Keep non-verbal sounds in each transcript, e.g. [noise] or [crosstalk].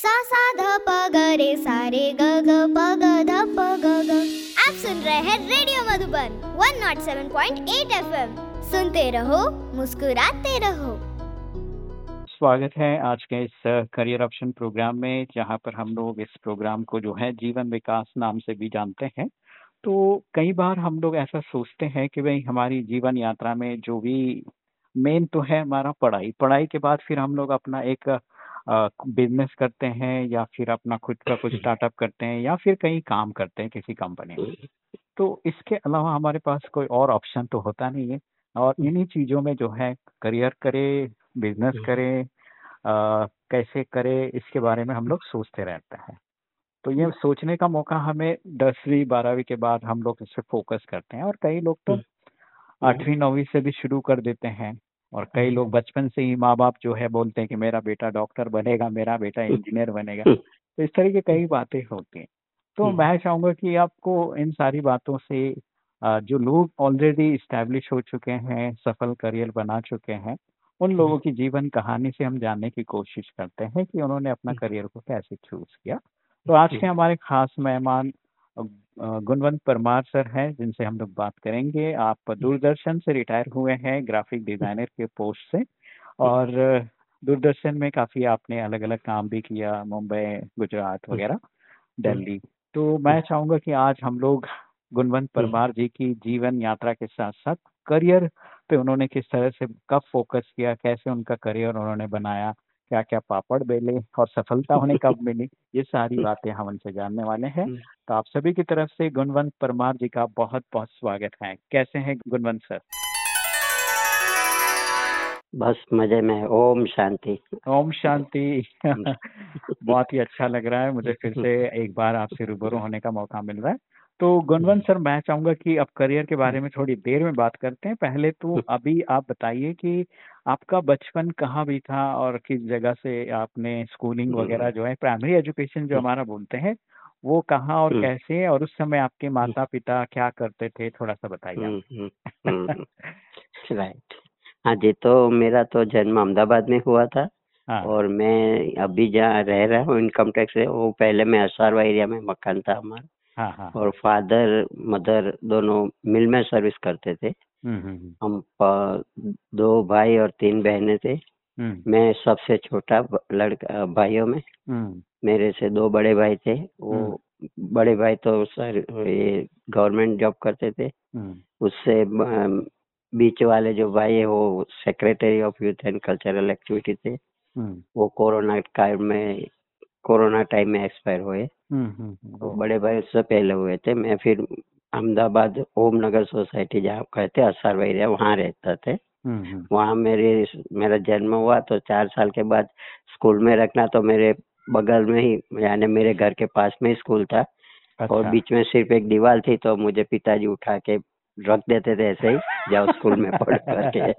सा सा ध प ग रे सा रे ग ग प ग ध प ग ग। आप सुन रहे हैं रेडियो मधुबन 107.8 एफएम सुनते रहो, मुस्कुराते रहो। स्वागत है आज के इस करियर ऑप्शन प्रोग्राम में, जहाँ पर हम लोग इस प्रोग्राम को जो है, जीवन विकास नाम से भी जानते हैं। तो कई बार हम लोग ऐसा सोचते हैं कि भाई, हमारी जीवन यात्रा में जो भी मेन तो है हमारा पढ़ाई। पढ़ाई के बाद फिर हम लोग अपना एक बिज़नेस करते हैं या फिर अपना खुद का कुछ स्टार्टअप करते हैं या फिर कहीं काम करते हैं किसी कंपनी में। तो इसके अलावा हमारे पास कोई और ऑप्शन तो होता नहीं है और इन्हीं चीज़ों में जो है करियर करे बिज़नेस करे आ, कैसे करे इसके बारे में हम लोग सोचते रहते हैं। तो ये सोचने का मौका हमें दसवीं बारहवीं के बाद हम लोग इस पर फोकस करते हैं और कई लोग तो आठवीं नौवीं से भी शुरू कर देते हैं। और कई लोग बचपन से ही माँ बाप जो है बोलते हैं कि मेरा बेटा डॉक्टर बनेगा मेरा बेटा इंजीनियर बनेगा। तो इस तरह की कई बातें होती हैं। तो हम्म। मैं चाहूँगा कि आपको इन सारी बातों से जो लोग ऑलरेडी स्टैब्लिश हो चुके हैं सफल करियर बना चुके हैं उन लोगों हम्म। की जीवन कहानी से हम जानने की कोशिश करते हैं कि उन्होंने अपना करियर हम्म। को कैसे चूज़ किया। तो आज के हमारे खास मेहमान गुणवंत परमार सर हैं जिनसे हम लोग बात करेंगे। आप दूरदर्शन से रिटायर हुए हैं ग्राफिक डिज़ाइनर के पोस्ट से। और दूरदर्शन में काफ़ी आपने अलग अलग काम भी किया मुंबई गुजरात वगैरह दिल्ली। तो मैं चाहूँगा कि आज हम लोग गुणवंत परमार जी की जीवन यात्रा के साथ साथ करियर पे उन्होंने किस तरह से कब फोकस किया कैसे उनका करियर उन्होंने बनाया क्या क्या पापड़ बेले और सफलता उन्हें कब [laughs] मिली ये सारी बातें हम उनसे जानने वाले हैं। तो आप सभी की तरफ़ से गुणवंत परमार जी का बहुत बहुत स्वागत है। कैसे हैं गुणवंत सर? बस मज़े में ओम शांति। ओम शांति। [laughs] बहुत ही अच्छा लग रहा है मुझे फिर से [laughs] एक बार आपसे रूबरू होने का मौका मिल रहा है। तो गुणवंत सर मैं चाहूँगा कि अब करियर के बारे में थोड़ी देर में बात करते हैं। पहले तो अभी आप बताइए कि आपका बचपन कहाँ भी था और किस जगह से आपने स्कूलिंग वगैरह जो है प्राइमरी एजुकेशन जो हमारा बोलते हैं वो कहाँ और कैसे और उस समय आपके माता पिता क्या करते थे थोड़ा सा बताइए राइट [laughs] हाँ जी तो मेरा तो जन्म अहमदाबाद में हुआ था हाँ. और मैं अभी जहाँ रह रहा हूँ इनकम टैक्स है वो पहले मैं असारवा एरिया में मकान था हमारा। हाँ, हाँ, और फादर मदर दोनों मिल में सर्विस करते थे। हम्म, हम्म, हम्म। हम दो भाई और तीन बहनें थे। मैं सबसे छोटा लड़का भाइयों में। मेरे से दो बड़े भाई थे। वो बड़े भाई तो सर ये गवर्नमेंट जॉब करते थे। उससे बीच वाले जो भाई है वो secretary of youth and cultural activity थे। वो कोरोना काल में कोरोना टाइम में एक्सपायर हुए। हम्म, हम्म, हम्म। तो बड़े भाई उससे पहले हुए थे। मैं फिर अहमदाबाद ओम नगर सोसाइटी जहाँ कहते असार एरिया वहाँ रहता थे। वहाँ मेरे मेरा जन्म हुआ तो चार साल के बाद स्कूल में रखना तो मेरे बगल में ही यानी मेरे घर के पास में ही स्कूल था। अच्छा। और बीच में सिर्फ़ एक दीवार थी तो मुझे पिताजी उठा के रख देते थे ऐसे ही जाओ स्कूल में पढ़ करके।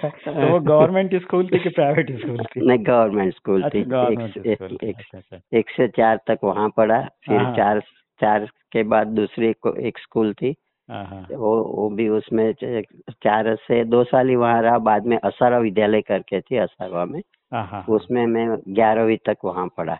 तो वो गवर्नमेंट स्कूल थी कि प्राइवेट स्कूल थी? नहीं गवर्नमेंट स्कूल थी। अच्छा, एक, एक, अच्छा, अच्छा। एक से चार तक वहाँ पढ़ा फिर हाँ। चार चार के बाद दूसरी एक स्कूल थी। हाँ, वो वो भी उसमें चार से दो साल ही वहाँ रहा बाद में असारा विद्यालय करके थी असारवा में। उसमें मैं ग्यारहवीं तक वहाँ पढ़ा।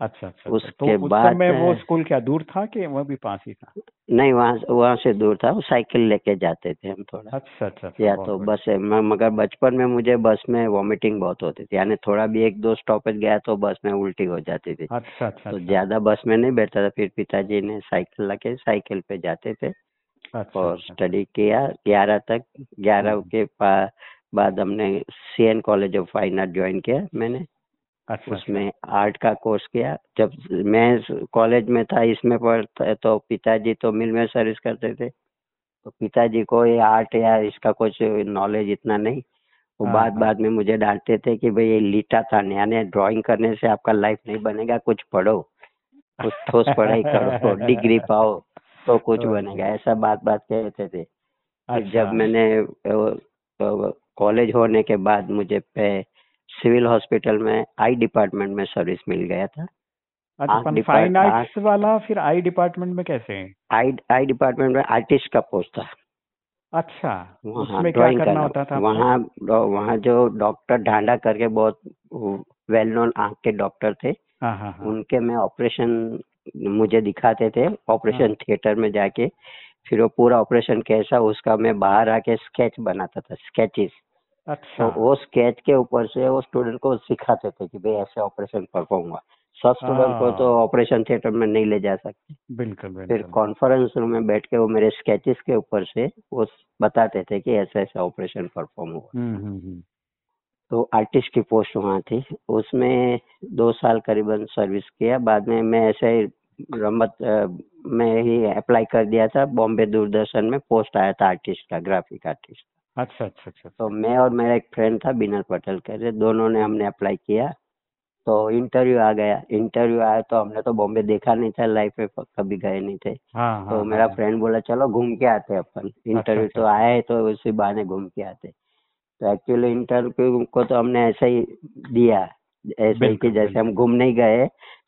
अच्छा अच्छा, अच्छा। उसके तो बाद में वो स्कूल क्या दूर था कि वो भी पास ही था? नहीं वहाँ वहाँ से दूर था। वो साइकिल लेके जाते थे हम थोड़ा। अच्छा अच्छा, अच्छा या तो बस है मगर बचपन में मुझे बस में वॉमिटिंग बहुत होती थी। यानी थोड़ा भी एक दो स्टॉपेज गया तो बस में उल्टी हो जाती थी। अच्छा अच्छा तो अच्छा। ज़्यादा बस में नहीं बैठता था। फिर पिताजी ने साइकिल लगे साइकिल पे जाते थे अच्छा, और स्टडी किया। ग्यारह तक ग्यारह हम्म। के बाद हमने C N college of fine art join किया मैंने। अच्छा, उसमें आर्ट का कोर्स किया। जब मैं कॉलेज में था इसमें पढ़ता तो पिताजी तो मिल में सर्विस करते थे। तो पिताजी को ये आर्ट या इसका कुछ नॉलेज इतना नहीं। वो हाँ, बाद हाँ। बाद में मुझे डांटते थे कि भाई ये लीटा था यानी ड्राइंग करने से आपका लाइफ नहीं बनेगा कुछ पढ़ो। कुछ ठोस पढ़ाई करो तो डिग्री [laughs] पाओ तो कुछ बनेगा ऐसा बात बात कहते थे। अच्छा। जब मैंने कॉलेज होने के बाद मुझे पे सिविल हॉस्पिटल में आई डिपार्टमेंट में सर्विस मिल गया था। अच्छा फाइन आर्ट्स वाला फिर आई डिपार्टमेंट में कैसे आई आई डिपार्टमेंट में आर्टिस्ट का पोस्ट था। अच्छा वहाँ ड्राइंग करना होता था? वहाँ वहाँ जो डॉक्टर ढांडा करके बहुत वेल नोन आँख के डॉक्टर थे हाँ, हाँ, हाँ. उनके में ऑपरेशन मुझे दिखाते थे। ऑपरेशन थिएटर में जाके फिर वो पूरा ऑपरेशन कैसा उसका मैं बाहर आके स्केच बनाता था स्केचेस अच्छा। तो वो स्केच के ऊपर से वो स्टूडेंट को सिखाते थे कि भाई ऐसे ऑपरेशन परफॉर्म सब स्टूडेंट को तो ऑपरेशन थिएटर में नहीं ले जा सकते। बिल्कुल फिर कॉन्फ्रेंस रूम में बैठ के वो मेरे स्केचेस के ऊपर से वो बताते थे कि ऐसा ऐसा ऑपरेशन परफॉर्म हुआ। हम्म हम्म हम्म। तो आर्टिस्ट की पोस्ट वहाँ थी। उसमें दो साल करीबन सर्विस किया। बाद में मैं ऐसे ही रमत में ही अप्लाई कर दिया था। बॉम्बे दूरदर्शन में पोस्ट आया था आर्टिस्ट का ग्राफिक आर्टिस्ट अच्छा अच्छा अच्छा तो मैं और मेरा एक फ्रेंड था बिनर पटेल करे दोनों ने हमने अप्लाई किया। तो इंटरव्यू आ गया। इंटरव्यू आया तो हमने तो बॉम्बे देखा नहीं था लाइफ में कभी गए नहीं थे। हाँ तो हाँ मेरा हाँ, फ्रेंड बोला चलो घूम के आते अपन। इंटरव्यू अच्छा, तो आया है तो उसी बहाने घूम के आते तो एक्चुअली इंटरव्यू को तो हमने ऐसे ही दिया। ऐसे ही कि जैसे हम घूम नहीं गए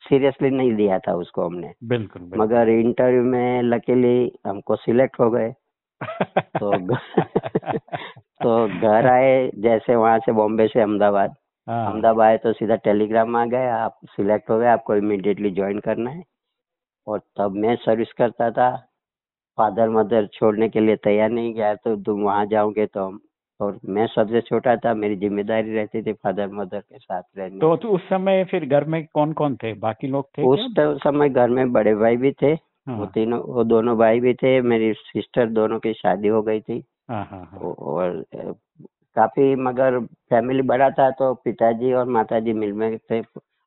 सीरियसली नहीं दिया था उसको हमने। बिल्कुल बिल्कुल। मगर इंटरव्यू में लकीली हमको सिलेक्ट हो गए। तो [laughs] [laughs] तो घर आए जैसे वहाँ से बॉम्बे से अहमदाबाद। हाँ। अहमदाबाद आए तो सीधा टेलीग्राम आ गया आप सिलेक्ट हो गए आपको इमिडिएटली ज्वाइन करना है। और तब मैं सर्विस करता था। फादर मदर छोड़ने के लिए तैयार नहीं गया तो तुम वहाँ जाओगे तो हम और मैं सबसे छोटा था मेरी ज़िम्मेदारी रहती थी फादर मदर के साथ रहने तो, तो उस समय फिर घर में कौन कौन थे? बाकी लोग थे उस समय घर में बड़े भाई भी थे। वो हाँ। तीनों वो दोनों भाई भी थे मेरी सिस्टर दोनों की शादी हो गई थी। हाँ हाँ और काफ़ी मगर फैमिली बड़ा था तो पिताजी और माताजी मिल में थे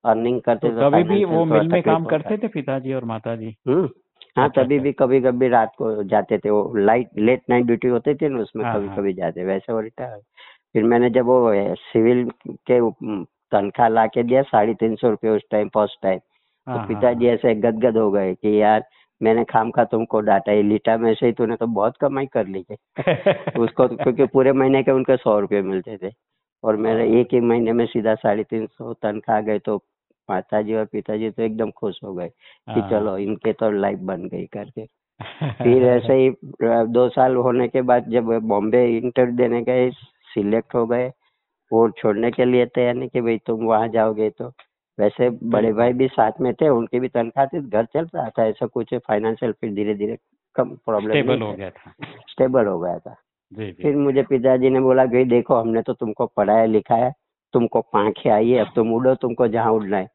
अर्निंग करते तो कभी भी वो मिल में काम करते थे पिताजी और माताजी? हम्म हाँ अच्छा, तभी अच्छा। भी कभी कभी रात को जाते थे वो लाइट लेट नाइट ड्यूटी होती थी ना उसमें कभी। कभी जाते वैसे वो रिटायर फिर मैंने जब वो सिविल के तनख्वाह ला के दिया साढ़े तीन सौ रुपये उस टाइम फ़र्स्ट टाइम तो पिताजी ऐसे गदगद हो गए कि यार मैंने खाम खा तुमको डाटा ये लीटा में से ही तूने तो बहुत कमाई कर ली है हाँ। [laughs] उसको तो क्योंकि पूरे महीने के उनके सौ रुपये मिलते थे और मेरे हाँ। एक ही महीने में सीधा साढ़े तीन सौ तनख्वाह गए तो माता जी और पिताजी तो एकदम खुश हो गए कि हाँ। चलो इनके तो लाइफ बन गई करके फिर [laughs] ऐसे ही दो साल होने के बाद जब बॉम्बे इंटरव्यू देने गए सिलेक्ट हो गए वो छोड़ने के लिए तैयार नहीं कि भाई तुम वहाँ जाओगे तो वैसे बड़े भाई भी साथ में थे उनकी भी तनख्वाह थी घर चल रहा था ऐसा कुछ फाइनेंशियल फिर धीरे धीरे कम प्रॉब्लम स्टेबल हो गया था। स्टेबल हो गया था। जी जी। फिर मुझे पिताजी ने बोला कि देखो हमने तो तुमको पढ़ाया लिखाया तुमको पांखे आई है अब तुम उड़ो तुमको जहाँ उड़ना है।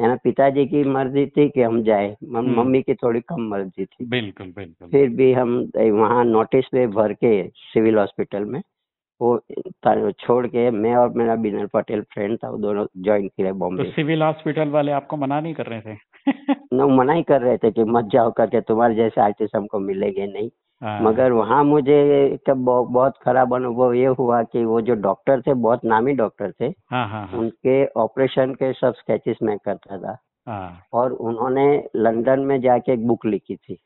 है ना? पिताजी की मर्ज़ी थी कि हम जाए। हम्म। मम्मी की थोड़ी कम मर्ज़ी थी। बिल्कुल बिल्कुल। फिर भी हम वहाँ नोटिस पे भर के सिविल हॉस्पिटल में वो छोड़ के मैं और मेरा बिनर पटेल फ्रेंड था वो दोनों ज्वाइन किए बॉम्बे तो सिविल हॉस्पिटल वाले आपको मना नहीं कर रहे थे? [laughs] न मना ही कर रहे थे कि मत जाओ करके तुम्हारे जैसे आर्टिस्ट हमको मिलेंगे नहीं। हाँ, मगर वहाँ मुझे एक बहु- बहुत खराब अनुभव ये हुआ कि वो जो डॉक्टर थे बहुत नामी डॉक्टर थे हाँ हाँ उनके ऑपरेशन के सब स्केचेस मैं करता था। और उन्होंने लंदन में जाके एक बुक लिखी थी।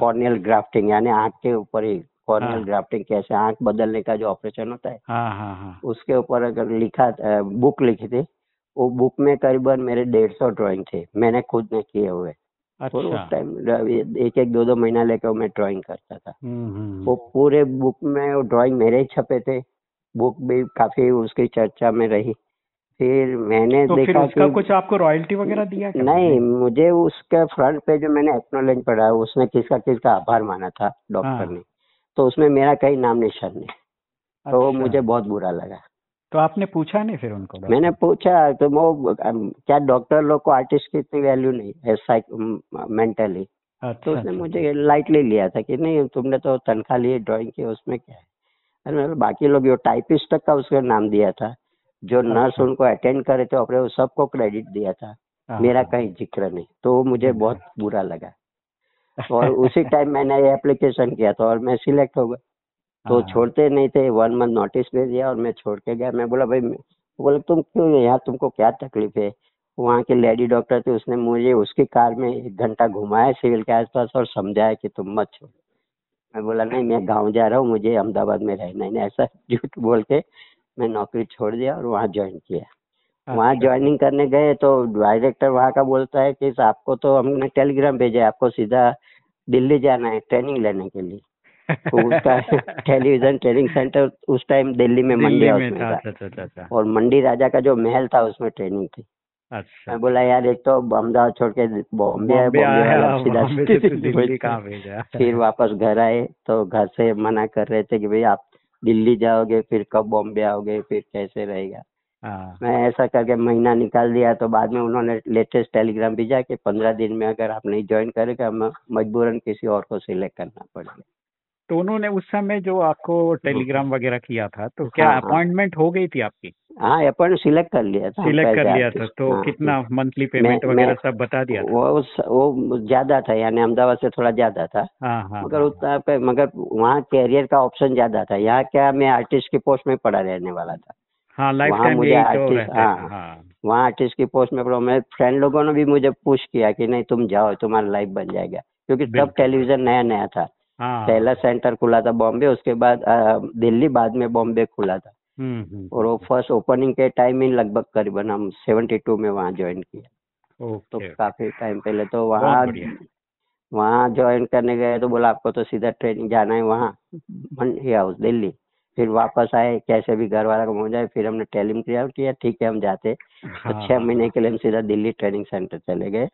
कॉर्नियल ग्राफ्टिंग यानी आँख के ऊपर ही कॉर्नियल हाँ। ग्राफ्टिंग कैसे आँख बदलने का जो ऑपरेशन होता है हाँ हाँ हाँ। उसके ऊपर अगर लिखा बुक लिखी थी वो बुक में करीबन मेरे डेढ़ सौ ड्रॉइंग थे मैंने खुद ने किए हुए। और अच्छा। उस टाइम एक एक दो दो महीना लेकर मैं ड्राइंग करता था। हम्म हम्म वो पूरे बुक में वो ड्राइंग मेरे ही छपे थे बुक भी काफ़ी उसकी चर्चा में रही। फिर मैंने तो देखा फिर उसका कि कुछ आपको रॉयल्टी वगैरह दिया क्या? नहीं मुझे उसके फ्रंट पे जो मैंने एक्नोलेज पढ़ा उसने किसका किसका आभार माना था डॉक्टर हाँ। ने। तो उसमें मेरा कहीं नाम निशान नहीं अच्छा। तो वो अच्छा। मुझे बहुत बुरा लगा तो आपने पूछा नहीं फिर उनको मैंने पूछा तो वो क्या डॉक्टर लोग को आर्टिस्ट की इतनी वैल्यू नहीं है मेंटली तो अच्छा उसने अच्छा, मुझे लाइटली लिया था कि नहीं तुमने तो तनख्वाह ली ड्राइंग की उसमें क्या है बाकी लोग जो टाइपिस्ट तक का उसका नाम दिया था जो नर्स अच्छा। उनको अटेंड करे थे सबको क्रेडिट दिया था मेरा हाँ। कहीं ज़िक्र नहीं तो मुझे अच्छा। बहुत बुरा लगा और उसी [laughs] टाइम मैंने ये एप्लीकेशन किया था और मैं सिलेक्ट हो गया। तो हाँ, छोड़ते नहीं थे वन मंथ नोटिस भेज दिया और मैं छोड़ के गया। मैं बोला भाई बोले तुम क्यों यहाँ तुमको क्या तकलीफ़ है? वहाँ की लेडी डॉक्टर थी उसने मुझे उसकी कार में एक घंटा घुमाया सिविल के आसपास और समझाया कि तुम मत छोड़ो। मैं बोला नहीं मैं गाँव जा रहा हूँ मुझे अहमदाबाद में रहना है। नहीं, ऐसा झूठ बोल के मैं नौकरी छोड़ दिया और वहाँ ज्वाइन किया। वहाँ अच्छा, ज्वाइनिंग करने गए तो डायरेक्टर वहाँ का बोलता है कि आपको तो हमने टेलीग्राम भेजा है आपको सीधा दिल्ली जाना है ट्रेनिंग लेने के लिए। उसका टेलीविज़न ट्रेनिंग सेंटर उस टाइम दिल्ली में मंडी हाउस में था अच्छा, अच्छा, अच्छा। और मंडी राजा का जो महल था उसमें ट्रेनिंग थी। अच्छा। मैं बोला यार एक तो अहमदाबाद छोड़ के बॉम्बे है बॉम्बे सीधा भेजा? फिर वापस घर आए तो घर से मना कर रहे थे कि भाई आप दिल्ली जाओगे फिर कब बॉम्बे आओगे फिर कैसे रहेगा। मैं ऐसा करके महीना निकाल दिया तो बाद में उन्होंने लेटेस्ट टेलीग्राम भेजा कि पंद्रह दिन में अगर आप नहीं ज्वाइन करेगा मजबूरन किसी और को सिलेक्ट करना पड़ेगा। तो उन्होंने उस समय जो आपको टेलीग्राम वगैरह किया था तो क्या अपॉइंटमेंट हाँ, हाँ। हो गई थी आपकी? हाँ अपॉइंटमेंट सिलेक्ट कर लिया था सिलेक्ट कर लिया था तो हाँ, कितना मंथली पेमेंट वगैरह सब बता दिया था? वो वो ज़्यादा था यानी अहमदाबाद से थोड़ा ज़्यादा था। हाँ, हाँ, मगर उतना मगर वहाँ कैरियर का ऑप्शन ज़्यादा था। यहाँ क्या मैं आर्टिस्ट की पोस्ट में पड़ा रहने वाला था। हाँ लाइफ वहाँ मुझे तो आर्टिस्ट हाँ, हाँ। वहाँ आर्टिस्ट की पोस्ट में पड़ा मेरे फ्रेंड लोगों ने भी मुझे पुश किया कि नहीं तुम जाओ तुम्हारा लाइफ बन जाएगा। क्योंकि तब टेलीविज़न नया नया था। हाँ। पहला सेंटर खुला था बॉम्बे उसके बाद दिल्ली बाद में बॉम्बे खुला था। हम्म, हम्म। और वो फ़र्स्ट ओपनिंग के टाइम ही लगभग करीबन हम सेवेंटी टू में वहाँ ज्वाइन किया। तो काफ़ी टाइम पहले तो वहाँ वहाँ ज्वाइन करने गए तो बोला आपको तो सीधा ट्रेनिंग जाना है वहाँ मंडी हाउस दिल्ली। फिर वापस आए कैसे भी घर वाला को हो जाए फिर हमने टेलिंग किया किया ठीक है हम जाते तो हाँ। छह महीने के लिए हम सीधा दिल्ली ट्रेनिंग सेंटर चले गए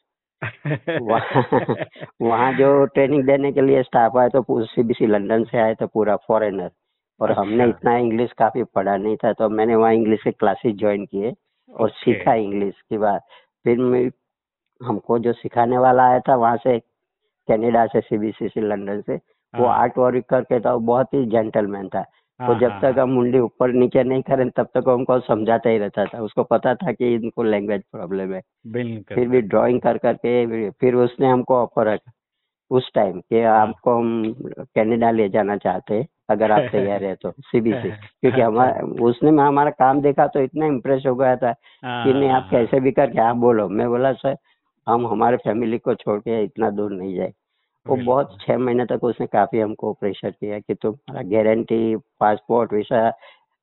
वहाँ [laughs] जो ट्रेनिंग देने के लिए स्टाफ आए तो सीबीसी लंदन से आए तो पूरा फॉरेनर और अच्छा। हमने इतना इंग्लिश काफ़ी पढ़ा नहीं था तो मैंने वहाँ इंग्लिश के क्लासेस ज्वाइन किए और सीखा इंग्लिश की बात फिर हमको जो सिखाने वाला आया था वहाँ से कनाडा से सीबीसी से लंदन से वो आर्ट हाँ। वर्क करके था बहुत ही जेंटलमैन था तो हाँ, जब हाँ, तक हम मुंडी ऊपर नीचे नहीं करें तब तक हमको समझाता ही रहता था। उसको पता था कि इनको लैंग्वेज प्रॉब्लम है। फिर भी ड्राइंग कर करके फिर उसने हमको ऑफ़र रखा। उस टाइम कि हाँ। आपको हम कनाडा ले जाना चाहते हैं अगर आप तैयार है तो सीबीसी [laughs] क्योंकि हमारा उसने में हमारा काम देखा तो इतना इम्प्रेस हो गया था कि नहीं आप कैसे भी करके आप बोलो। मैं बोला सर हम हमारे फैमिली को छोड़ के इतना दूर नहीं जाए। वो बहुत छह महीने तक उसने काफ़ी हमको प्रेशर किया कि तुम्हारा गारंटी पासपोर्ट वीसा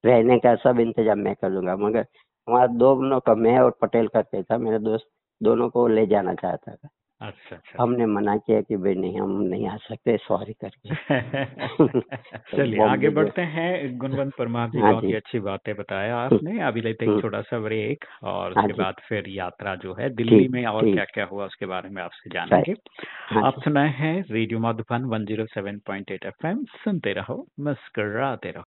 रहने का सब इंतज़ाम मैं कर लूँगा। मगर हमारा दोनों का मैं और पटेल करके था। मेरे दोस्त दोनों को ले जाना चाहता था। अच्छा अच्छा। हमने मना किया कि भाई नहीं हम नहीं आ सकते सॉरी करके। [laughs] चलिए आगे बढ़ते हैं। गुणवंत परमार जी हाँ बहुत ही अच्छी बातें बताया आपने। अभी लेते हैं हम्म। छोटा सा ब्रेक और हाँ उसके बाद फिर यात्रा जो है दिल्ली में और क्या क्या हुआ उसके बारे में आपसे जानेंगे। हाँ आप सुनाए हैं रेडियो माधुबन वन ज़ीरो सुनते रहो मुस्कराते रहो।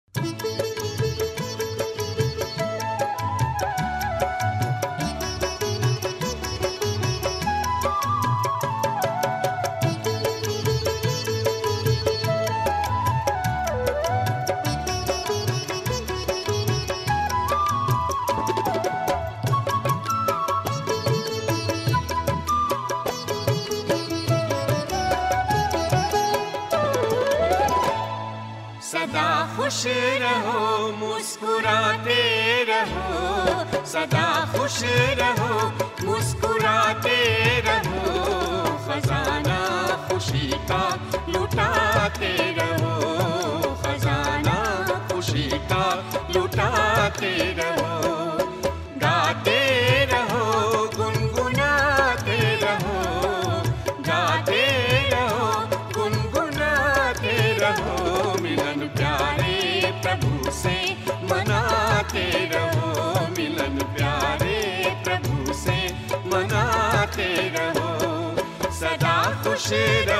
खुश रहो, मुस्कुराते रहो, सदा खुश रहो, मुस्कुराते रहो, खजाना खुशी का लुटाते रहो, खजाना खुशी का लुटाते रहो। सदा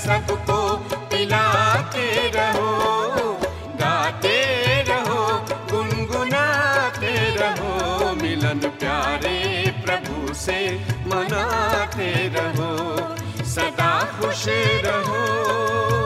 सबको पिलाते रहो, गाते रहो, गुनगुनाते रहो, मिलन प्यारे प्रभु से मनाते रहो, सदा खुश रहो।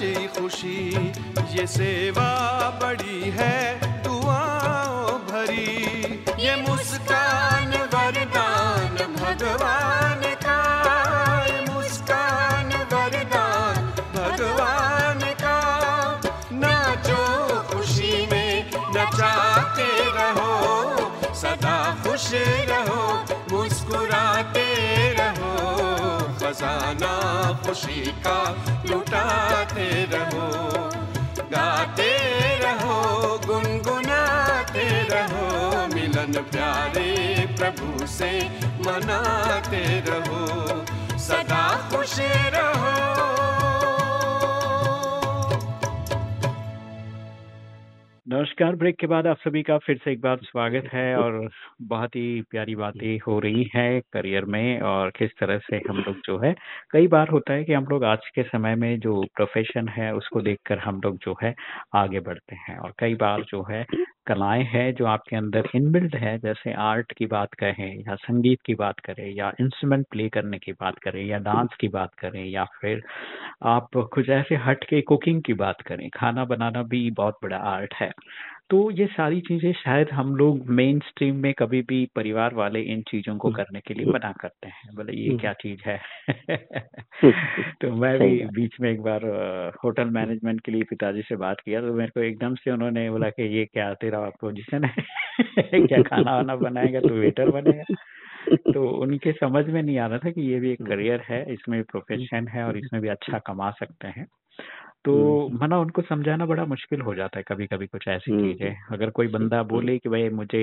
सच्ची खुशी ये सेवा बड़ी है दुआओं भरी। ये मुस्कान वरदान भगवान। खजाना खुशी का लुटाते रहो, गाते रहो, गुनगुनाते रहो, मिलन प्यारे प्रभु से मनाते रहो, सदा खुश रहो। नमस्कार, ब्रेक के बाद आप सभी का फिर से एक बार स्वागत है और बहुत ही प्यारी बातें हो रही हैं करियर में और किस तरह से हम लोग जो है, कई बार होता है कि हम लोग आज के समय में जो प्रोफेशन है उसको देखकर हम लोग जो है आगे बढ़ते हैं और कई बार जो है कलाएँ हैं जो आपके अंदर इनबिल्ड है, जैसे आर्ट की बात कहें या संगीत की बात करें, या इंस्ट्रूमेंट प्ले करने की बात करें, या डांस की बात करें, या फिर आप कुछ ऐसे हट के कुकिंग की बात करें। खाना बनाना भी बहुत बड़ा आर्ट है। तो ये सारी चीज़ें शायद हम लोग मेन स्ट्रीम में कभी भी परिवार वाले इन चीज़ों को करने के लिए मना करते हैं। बोले ये क्या चीज़ है। तो मैं भी बीच में एक बार होटल मैनेजमेंट के लिए पिताजी से बात किया तो मेरे को एकदम से उन्होंने बोला कि ये क्या तेरा पोजिशन है [laughs] क्या खाना वाना बनाएगा तो वेटर बनेगा। तो उनके समझ में नहीं आ रहा था कि ये भी एक करियर है इसमें प्रोफेशन है और इसमें भी अच्छा कमा सकते हैं। तो मना उनको समझाना बड़ा मुश्किल हो जाता है कभी कभी कुछ ऐसी चीज़ें। अगर कोई बंदा बोले कि भाई मुझे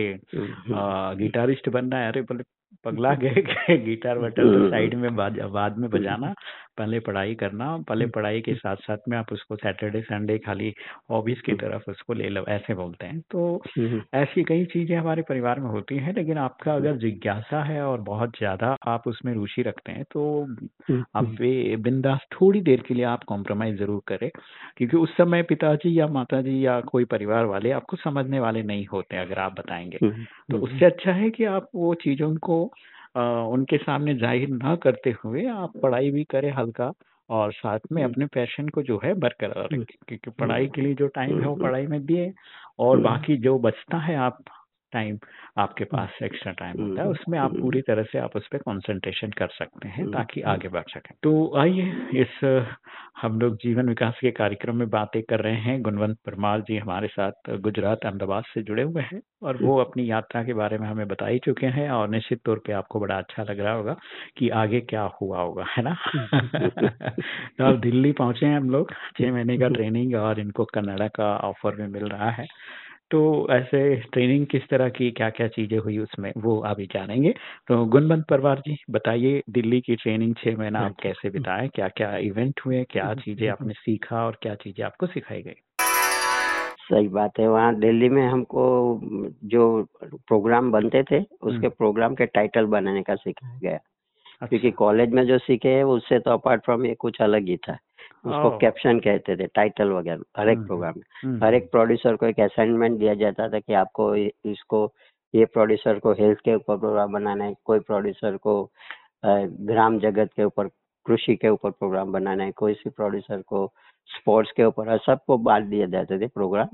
गिटारिस्ट बनना है अरे बोले पगला गए गिटार वटर तो साइड में बाद, बाद में बजाना पहले पढ़ाई करना पहले पढ़ाई के साथ साथ में आप उसको सैटरडे संडे खाली हॉबीज की तरफ़ उसको ले लो ऐसे बोलते हैं। तो ऐसी कई चीज़ें हमारे परिवार में होती हैं लेकिन आपका अगर जिज्ञासा है और बहुत ज़्यादा आप उसमें रुचि रखते हैं तो आप वे बिंदास थोड़ी देर के लिए आप कॉम्प्रोमाइज ज़रूर करें क्योंकि उस समय पिताजी या माताजी या कोई परिवार वाले आपको समझने वाले नहीं होते अगर आप बताएँगे। तो उससे अच्छा है कि आप वो चीज़ों को आ, उनके सामने ज़ाहिर ना करते हुए आप पढ़ाई भी करें हल्का और साथ में अपने पैशन को जो है बरकरार रखें। क्योंकि पढ़ाई के लिए जो टाइम है वो पढ़ाई में दिए और बाकी जो बचता है आप टाइम आपके पास एक्स्ट्रा टाइम होता है उसमें आप पूरी तरह से आप उस पर कॉन्सेंट्रेशन कर सकते हैं ताकि आगे बढ़ सकें। तो आइए इस हम लोग जीवन विकास के कार्यक्रम में बातें कर रहे हैं। गुणवंत परमार जी हमारे साथ गुजरात अहमदाबाद से जुड़े हुए हैं और वो अपनी यात्रा के बारे में हमें बता ही चुके हैं और निश्चित तौर पे आपको बड़ा अच्छा लग रहा होगा कि आगे क्या हुआ होगा है ना? तो अब दिल्ली पहुँचे हैं हम लोग छह महीने का [laughs] ट्रेनिंग और इनको कनाडा का ऑफ़र में मिल रहा है। तो ऐसे ट्रेनिंग किस तरह की क्या क्या चीज़ें हुई उसमें वो अभी जानेंगे। तो गुणवंत परवार जी बताइए दिल्ली की ट्रेनिंग छह महीना आप कैसे बिताए क्या क्या इवेंट हुए क्या [laughs] चीज़ें आपने सीखा और क्या चीज़ें आपको सिखाई गई? सही बात है वहाँ दिल्ली में हमको जो प्रोग्राम बनते थे उसके प्रोग्राम के टाइटल बनाने का सिखाया गया। अच्छा। क्योंकि कॉलेज में जो सीखे है उससे तो अपार्ट फ्रॉम ये कुछ अलग ही था। उसको कैप्शन कहते थे टाइटल वगैरह हर एक प्रोग्राम हम्म, में। हम्म, हर एक प्रोड्यूसर हम्म। को एक असाइनमेंट दिया जाता था कि आपको इसको ये प्रोड्यूसर को हेल्थ के ऊपर प्रोग्राम बनाना है कोई प्रोड्यूसर को ग्राम जगत के ऊपर कृषि के ऊपर प्रोग्राम बनाना है कोई सी प्रोड्यूसर को स्पोर्ट्स के ऊपर सबको बांट दिया जाते थे प्रोग्राम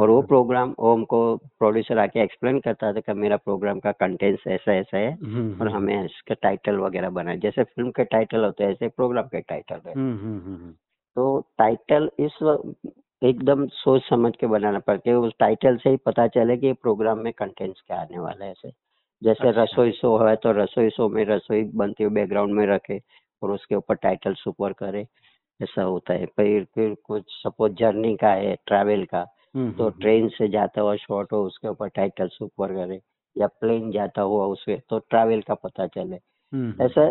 और वो प्रोग्राम वो हमको प्रोड्यूसर आके एक्सप्लेन करता था कि मेरा प्रोग्राम का कंटेंट्स ऐसा ऐसा है और हमें इसका टाइटल वगैरह बनाए जैसे फ़िल्म के टाइटल होते हैं ऐसे प्रोग्राम के टाइटल है। तो टाइटल इस एकदम सोच समझ के बनाना पड़ता है। उस टाइटल से ही पता चले कि प्रोग्राम में कंटेंट्स क्या आने वाला है ऐसे। जैसे अच्छा। रसोई शो है तो रसोई शो में रसोई बनती हुई बैकग्राउंड में रखे और उसके ऊपर टाइटल सुपर करे ऐसा होता है। फिर फिर कुछ सपोज़ जर्नी का है ट्रैवल का हम्म, तो ट्रेन हम्म, हम्म। से जाता हुआ शॉर्ट हो उसके ऊपर टाइटल सुपर करे या प्लेन जाता हुआ उसके तो ट्रैवल का पता चले। ऐसा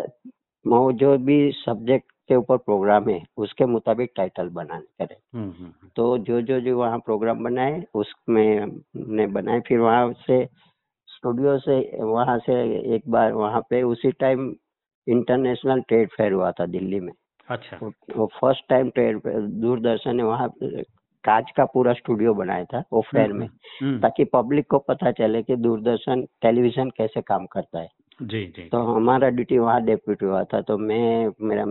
जो भी सब्जेक्ट के ऊपर प्रोग्राम है उसके मुताबिक टाइटल बनाने करे। हम्म, हम्म, हम्म। तो जो जो जो वहाँ प्रोग्राम बनाए उसमें ने बनाए फिर वहाँ से स्टूडियो से वहाँ से एक बार वहाँ पे उसी टाइम इंटरनेशनल ट्रेड फेयर हुआ था दिल्ली में। अच्छा। वो फ़र्स्ट टाइम ट्रेड दूरदर्शन ने वहाँ कांच का पूरा स्टूडियो बनाया था वो फेयर में। ताकि पब्लिक को पता चले कि दूरदर्शन टेलीविज़न कैसे काम करता है। जी जी तो हमारा ड्यूटी वहाँ डेप्यूटी हुआ था तो मैं मेरा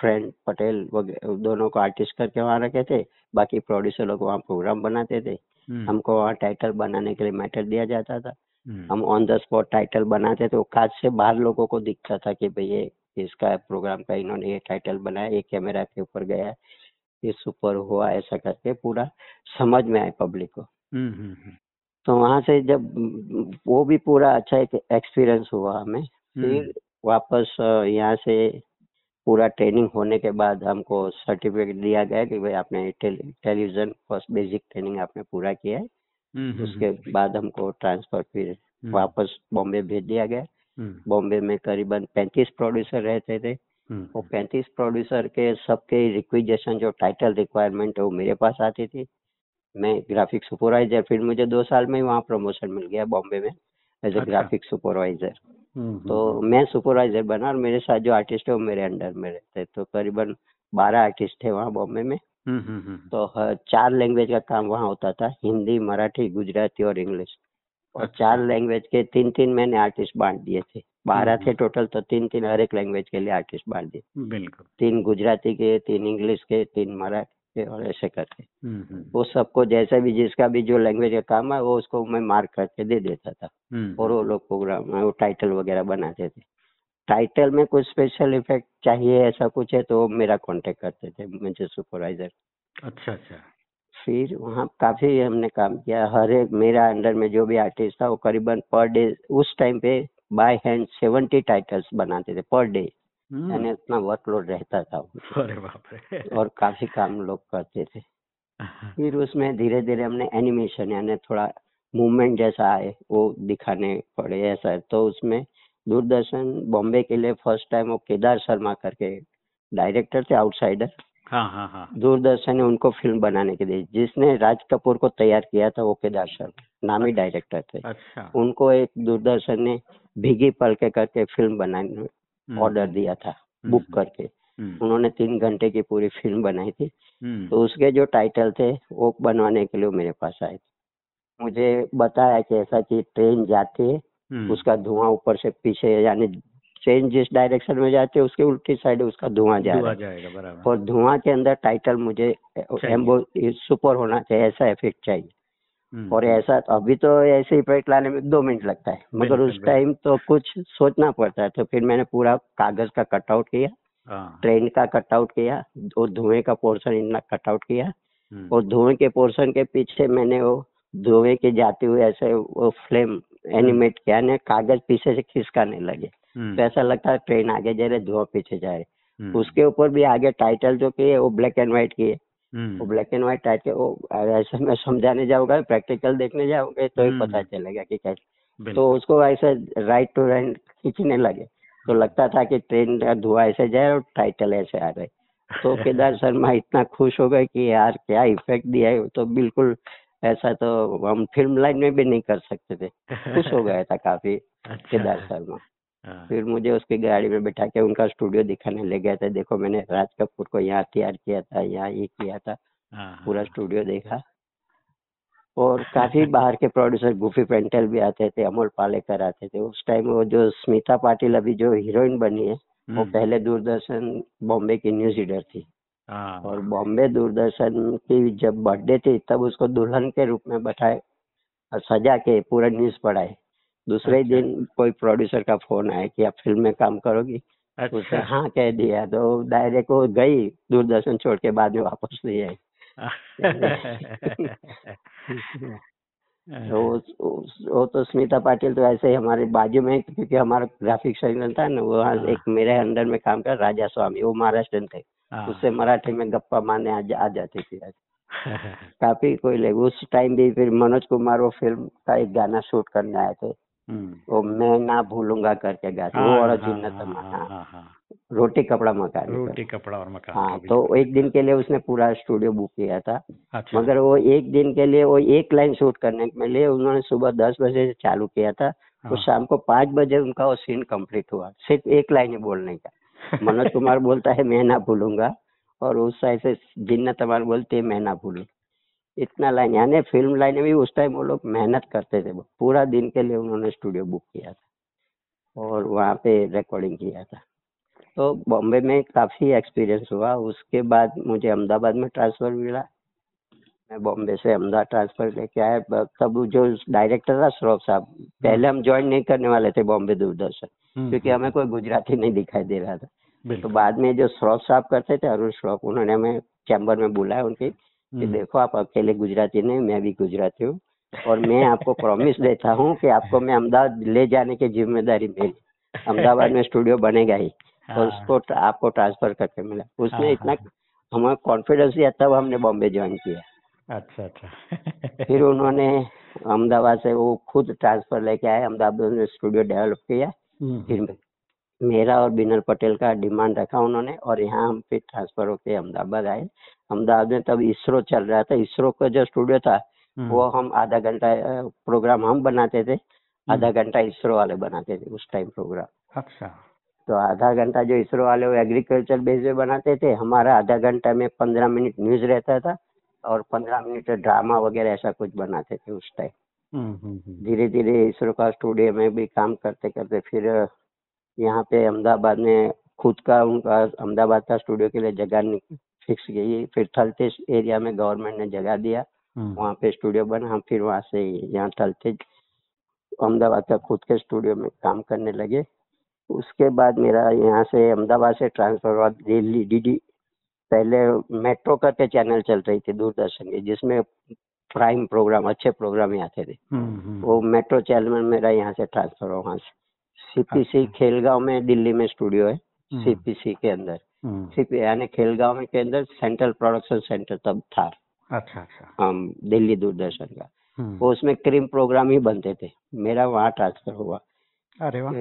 फ्रेंड पटेल दोनों को आर्टिस्ट करके वहाँ रखे थे बाकी प्रोड्यूसर लोग वहाँ प्रोग्राम बनाते थे। हम्म। हमको वहाँ टाइटल बनाने के लिए मैटर दिया जाता था। हम्म। हम ऑन द स्पॉट टाइटल बनाते थे काज से बाहर लोगों को दिखता था कि भाई ये इसका प्रोग्राम का इन्होंने ये टाइटल बनाया ये कैमरा के ऊपर गया ये सुपर हुआ ऐसा करके पूरा समझ में आए पब्लिक को। हम्म, तो वहाँ से जब वो भी पूरा अच्छा एक एक्सपीरियंस हुआ हमें। फिर वापस यहाँ से पूरा ट्रेनिंग होने के बाद हमको सर्टिफिकेट दिया गया कि भाई आपने टेलीविज़न फ़र्स्ट बेसिक ट्रेनिंग आपने पूरा किया है। हम्म, हम्म, उसके हम्म। बाद हमको ट्रांसफ़र फिर वापस बॉम्बे भेज दिया गया। बॉम्बे में करीबन पैंतीस प्रोड्यूसर रहते थे। वो पैंतीस प्रोड्यूसर के सबके रिक्विजेशन जो टाइटल रिक्वायरमेंट है वो मेरे पास आती थी। मैं ग्राफिक सुपरवाइजर फिर मुझे दो साल में ही वहाँ प्रमोशन मिल गया बॉम्बे में एज ए ग्राफिक सुपरवाइजर तो हम्म, हम्म। मैं सुपरवाइजर बना और मेरे साथ जो आर्टिस्ट है वो मेरे अंडर में रहते तो करीबन बारह आर्टिस्ट थे वहाँ बॉम्बे में। तो चार लैंग्वेज का काम वहाँ होता था हिंदी मराठी गुजराती और इंग्लिश। और अच्छा। चार लैंग्वेज के तीन तीन मैंने आर्टिस्ट बांट दिए थे। बारह थे टोटल तो तीन तीन हर एक लैंग्वेज के लिए आर्टिस्ट बांट दिए। बिल्कुल। तीन गुजराती के तीन इंग्लिश के तीन मराठी। और ऐसे करके। हम्म, हम्म। वो सबको जैसा भी जिसका भी जो लैंग्वेज का काम है वो उसको मैं मार्क करके दे देता था। हम्म, और वो लोग प्रोग्राम वो टाइटल वगैरह बनाते थे। टाइटल में कुछ स्पेशल इफ़ेक्ट चाहिए ऐसा कुछ है तो मेरा कांटेक्ट करते थे मुझे सुपरवाइजर अच्छा अच्छा। फिर वहाँ काफ़ी हमने काम किया। हर एक मेरा अंडर में जो भी आर्टिस्ट था वो करीबन पर डे उस टाइम पे बाय हैंड सेवेंटी टाइटल्स बनाते थे पर डे हम्म। यानी इतना वर्कलोड रहता था अरे बाप रे। और काफ़ी काम लोग करते थे। फिर उसमें धीरे धीरे हमने एनिमेशन यानी थोड़ा मूवमेंट जैसा आए वो दिखाने पड़े ऐसा। तो उसमें दूरदर्शन बॉम्बे के लिए फ़र्स्ट टाइम वो केदार शर्मा करके डायरेक्टर थे आउटसाइडर हाँ हाँ हाँ। दूरदर्शन ने उनको फ़िल्म बनाने के लिए जिसने राज कपूर को तैयार किया था वो केदार शर्मा नामी डायरेक्टर थे। अच्छा। उनको एक दूरदर्शन ने भीगी पलके करके फ़िल्म बनाने ऑर्डर हम्म। दिया था बुक हम्म। करके हम्म। उन्होंने तीन घंटे की पूरी फ़िल्म बनाई थी तो उसके जो टाइटल थे वो बनवाने के लिए मेरे पास आए थे मुझे बताया कि ऐसा कि ट्रेन जाती है उसका धुआँ ऊपर से पीछे यानी ट्रेन जिस डायरेक्शन में जाती है उसके उल्टी साइड उसका धुआँ जा रहा है और धुआँ के अंदर टाइटल मुझे सुपर होना चाहिए ऐसा इफ़ेक्ट चाहिए हम्म। और ऐसा अभी तो ऐसे इफ़ेक्ट लाने में दो मिनट लगता है मगर उस टाइम तो कुछ सोचना पड़ता है तो फिर मैंने पूरा कागज़ का कटआउट किया हाँ। ट्रेन का कटआउट किया और धुएँ का पोर्शन इतना कटआउट किया हम्म। और धुएँ के पोर्शन के पीछे मैंने वो धुएँ के जाते हुए ऐसे वो फ्लेम एनिमेट किया ने कागज़ पीछे से खिसकाने लगे हम्म। तो ऐसा लगता है ट्रेन आगे जा रहे धुआँ पीछे जा रहे उसके ऊपर भी आगे टाइटल जो किए वो ब्लैक एंड व्हाइट किए हम्म। वो ब्लैक एंड व्हाइट टाइप के वो ऐसे में समझाने जाओगे प्रैक्टिकल देखने जाओगे तो ही हम्म। पता चलेगा कि कैसे तो उसको ऐसे राइट टू राइट खींचने लगे तो लगता था कि ट्रेन का धुआँ ऐसे जाए और टाइटल ऐसे आ रहे तो [laughs] केदार शर्मा इतना खुश हो गए कि यार क्या इफ़ेक्ट दिया है तो बिल्कुल ऐसा तो हम फ़िल्म लाइन में भी नहीं कर सकते थे खुश हो गया था काफ़ी [laughs] अच्छा। केदार शर्मा। फिर मुझे उसकी गाड़ी में बैठा के उनका स्टूडियो दिखाने ले गया था। देखो मैंने राज कपूर को यहाँ तैयार किया था यहाँ ये किया था हाँ, हाँ। पूरा स्टूडियो देखा। और काफ़ी [laughs] बाहर के प्रोड्यूसर गुफी पेंटल भी आते थे अमोल पालेकर आते थे। उस टाइम वो जो स्मिता पाटिल अभी जो हीरोइन बनी है वो हम्म। पहले दूरदर्शन बॉम्बे की न्यूज़ रीडर थी। और बॉम्बे दूरदर्शन की जब बर्थडे थी तब उसको दुल्हन के रूप में बैठाए और सजा के पूरा न्यूज़ पढ़ाए। दूसरे अच्छा। दिन कोई प्रोड्यूसर का फ़ोन आया कि आप फ़िल्म में काम करोगी अच्छा। उसने हाँ कह दिया तो डायरेक्ट वो गई दूरदर्शन छोड़ के बाद में वापस नहीं आई [laughs] तो वो तो स्मिता पाटिल तो ऐसे ही हमारे बाजू में क्योंकि हमारा ग्राफिक सेक्शन था ना वो हाँ। एक मेरे अंडर में काम कर राजा स्वामी वो महाराष्ट्र थे हाँ। उससे मराठी में गप्पा मारने आ, जा, आ जाती थी काफ़ी कोई ले उस टाइम भी फिर मनोज कुमार वो फ़िल्म का एक गाना शूट करने आए थे। वो मैं ना भूलूँगा करके गाते वो और जिन्नत हाँ, रोटी कपड़ा मकान रोटी कपड़ा और मकान हाँ तो एक दिन के लिए उसने पूरा स्टूडियो बुक किया था। अच्छा। मगर वो एक दिन के लिए वो एक लाइन शूट करने के लिए उन्होंने सुबह दस बजे से चालू किया था तो हाँ। शाम को पाँच बजे उनका वो सीन कंप्लीट हुआ सिर्फ़ एक लाइन ही बोलने का। मनोज कुमार बोलता है मैं ना भूलूँगा। और उस साइड से जिन्नत अमार बोलते मैं ना भूलू। इतना लाइन यानी फ़िल्म लाइन में भी उस टाइम वो लोग मेहनत करते थे पूरा दिन के लिए उन्होंने स्टूडियो बुक किया था और वहाँ पे रिकॉर्डिंग किया था। तो बॉम्बे में काफ़ी एक्सपीरियंस हुआ। उसके बाद मुझे अहमदाबाद में ट्रांसफ़र मिला। मैं बॉम्बे से अहमदाबाद ट्रांसफ़र लेके आया। तब जो डायरेक्टर था श्रॉफ साहब पहले हम ज्वाइन नहीं करने वाले थे बॉम्बे दूरदर्शन हम्म, क्योंकि हम्म, हमें कोई गुजराती नहीं दिखाई दे रहा था। तो बाद में जो श्रॉफ साहब करते थे अरुण श्रॉफ उन्होंने हमें चैम्बर में बुलाया उनकी कि हम्म। देखो आप अकेले गुजराती नहीं मैं भी गुजराती हूँ और मैं आपको प्रॉमिस देता हूँ कि आपको मैं अहमदाबाद ले जाने की ज़िम्मेदारी मेरी अहमदाबाद में स्टूडियो बनेगा ही और हाँ। उसको आपको ट्रांसफ़र करके मिला उसने हाँ, इतना हाँ। हमें कॉन्फिडेंस दिया तब हमने बॉम्बे ज्वाइन किया अच्छा अच्छा फिर उन्होंने अहमदाबाद से वो खुद ट्रांसफ़र लेके आए अहमदाबाद में स्टूडियो डेवलप किया हम्म, फिर हम्म। मेरा और बिनल पटेल का डिमांड रखा उन्होंने और यहाँ हम फिर ट्रांसफ़र होके अहमदाबाद आए अहमदाबाद में तब इसरो चल रहा था। इसरो का जो स्टूडियो था हम्म। वो हम आधा घंटा प्रोग्राम हम बनाते थे। हम्म। आधा घंटा इसरो वाले बनाते थे उस टाइम प्रोग्राम अच्छा। तो आधा घंटा जो इसरो वाले वो एग्रीकल्चर बेस पे बनाते थे हमारा आधा घंटा में पंद्रह मिनट न्यूज़ रहता था और पंद्रह मिनट ड्रामा वगैरह ऐसा कुछ बनाते थे उस टाइम धीरे धीरे इसरो का स्टूडियो में भी काम करते करते फिर यहाँ पे अहमदाबाद में खुद का उनका अहमदाबाद का स्टूडियो के लिए जगह फिक्स गई फिर थलतेज एरिया में गवर्नमेंट ने जगह दिया हम्म। वहाँ पे स्टूडियो बना हम फिर वहाँ से यहाँ थलतेज अहमदाबाद का खुद के स्टूडियो में काम करने लगे उसके बाद मेरा यहाँ से अहमदाबाद से ट्रांसफ़र हुआ दिल्ली डीडी पहले मेट्रो करके चैनल चल रही थी दूरदर्शन की जिसमें प्राइम प्रोग्राम अच्छे प्रोग्राम ही आते थे हम्म, हम्म। वो मेट्रो चैनल में मेरा यहाँ से ट्रांसफ़र हुआ वहाँ से सीपीसी अच्छा। खेलगांव में दिल्ली में स्टूडियो है सीपीसी। के अंदर हम्म। यानी खेलगांव में के अंदर सेंट्रल प्रोडक्शन सेंटर तब था। अच्छा अच्छा। हम दिल्ली दूरदर्शन का। हम्म। वो उसमें क्रीम प्रोग्राम ही बनते थे। मेरा वहाँ ट्रांसफ़र हुआ। अरे वाह।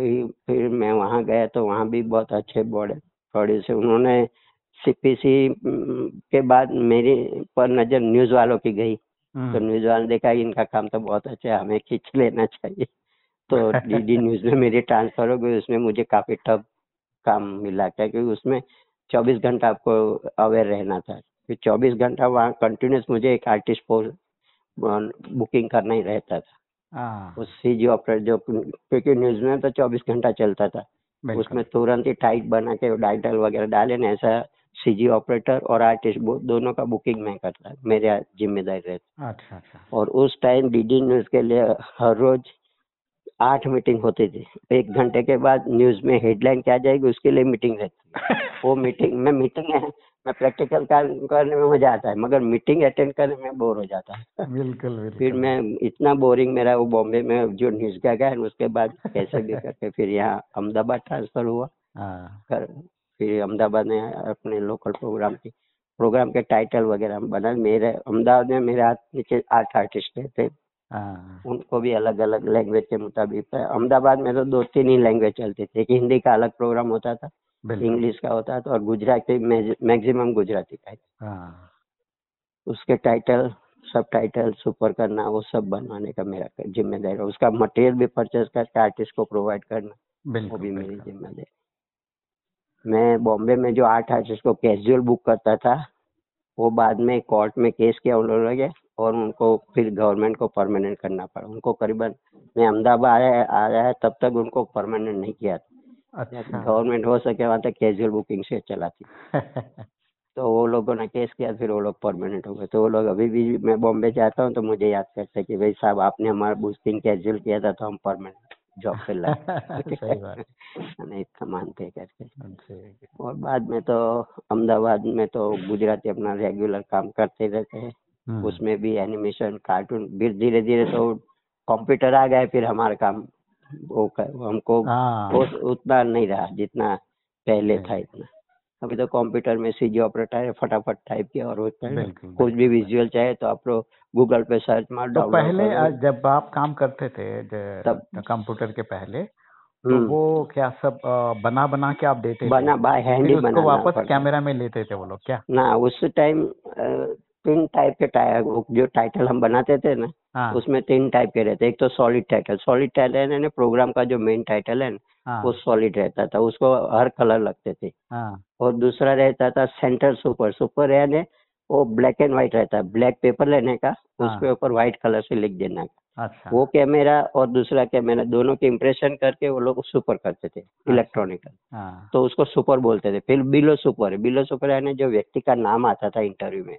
फिर मैं वहाँ गया तो वहाँ भी बहुत अच्छे बॉर्डर प्रोड्यूसर उन्होंने सीपीसी के बाद मेरी पर नज़र न्यूज़ वालों की गई। तो न्यूज़ वालों ने देखा इनका काम तो बहुत अच्छा है हमें खींच लेना चाहिए। तो डीडी न्यूज़ [laughs] में मेरी ट्रांसफ़र हो गई उसमें मुझे काफ़ी टफ काम मिला क्या क्योंकि उसमें चौबीस घंटा आपको अवेयर रहना था। फिर चौबीस घंटा वहाँ कंटिन्यूस मुझे एक आर्टिस्ट पोस्ट बुकिंग करना ही रहता था। हाँ। उस सी जी ऑपरेट जो क्योंकि न्यूज़ में तो चौबीस घंटा चलता था। उसमें तुरंत ही टाइट बना के डाइटल वगैरह डाले ना ऐसा सीजी ऑपरेटर और आर्टिस्ट दोनों का बुकिंग मैं करता मेरे ज़िम्मेदारी रहती। अच्छा अच्छा। और उस टाइम डीडी न्यूज़ के लिए हर रोज आठ मीटिंग होती थी एक घंटे के बाद न्यूज़ में हेडलाइन क्या जाएगी उसके लिए मीटिंग रहती [laughs] वो मीटिंग में मीटिंग है मैं प्रैक्टिकल काम करने में मज़ा आता है मगर मीटिंग अटेंड करने में बोर हो जाता है बिल्कुल फिर मैं इतना बोरिंग मेरा वो बॉम्बे में जो न्यूज़ का गया उसके बाद कैसे भी करके फिर यहाँ अहमदाबाद ट्रांसफ़र हुआ हाँ। कर फिर अहमदाबाद में अपने लोकल प्रोग्राम की प्रोग्राम के टाइटल वगैरह बना मेरे अहमदाबाद में मेरे हाथ नीचे आठ आर्टिस्ट थे। उनको भी अलग अलग लैंग्वेज के मुताबिक अहमदाबाद में तो दो तीन ही लैंग्वेज चलती थी हिंदी का अलग प्रोग्राम होता था इंग्लिश का होता था और गुजराती मैक्सिमम गुजराती का हाँ। उसके टाइटल सब टाइटल सुपर करना वो सब बनवाने का मेरा ज़िम्मेदारी है उसका मटेरियल भी परचेज करके आर्टिस्ट को प्रोवाइड करना वो भी मेरी ज़िम्मेदारी। मैं बॉम्बे में जो आर्ट आर्टिस्ट को कैजुअल बुक करता था वो बाद में कोर्ट में केस किया उन लोगों ने और उनको फिर गवर्नमेंट को परमानेंट करना पड़ा। उनको करीबन मैं अहमदाबाद आया आया है तब तक उनको परमानेंट नहीं किया था। अच्छा। गवर्नमेंट हो सके वहाँ तक कैजुअल बुकिंग से चलाती [laughs] तो वो लोगों ने केस किया फिर वो लोग परमानेंट हो गए। तो वो लोग अभी भी मैं बॉम्बे जाता हूँ तो मुझे याद करते कि भाई साहब आपने हमारा बुकिंग कैजुअल किया था तो हम परमानेंट जॉब पे लाए [laughs] [laughs] इतना मानते करके। और बाद में तो अहमदाबाद में तो गुजराती अपना रेगुलर काम करते रहते हैं। उसमें भी एनिमेशन कार्टून फिर धीरे धीरे तो कंप्यूटर आ गए फिर हमारा काम वो हमको हाँ। वो उतना नहीं रहा जितना पहले था इतना। अभी तो कंप्यूटर में सीजी ऑपरेटर है फटाफट टाइप किया और होता है। कुछ भी विजुअल चाहे तो आप लोग गूगल पे सर्च मार तो पहले जब आप काम करते थे तब। कंप्यूटर के पहले तो हम्म। वो क्या सब बना बना के आप देते बना बाय हैंड ही बना वापस कैमरा में लेते थे वो लोग क्या? ना उस टाइम तीन टाइप के जो टाइटल हम बनाते थे ना हाँ. उसमें तीन टाइप के रहते एक तो सॉलिड टाइटल सॉलिड टाइटल है प्रोग्राम का जो मेन टाइटल है हाँ. वो सॉलिड रहता था उसको हर कलर लगते थे हाँ. और दूसरा रहता था सेंटर सुपर सुपर यानी वो ब्लैक एंड व्हाइट रहता है ब्लैक पेपर लेने का हाँ. उसके ऊपर व्हाइट कलर से लिख देना का अच्छा। वो कैमरा और दूसरा कैमरा दोनों के इम्प्रेशन करके वो लोग सुपर करते थे इलेक्ट्रॉनिकल अच्छा। हाँ। तो उसको सुपर बोलते थे। फिर बिलो सुपर बिलो सुपर यानी जो व्यक्ति का नाम आता था इंटरव्यू में।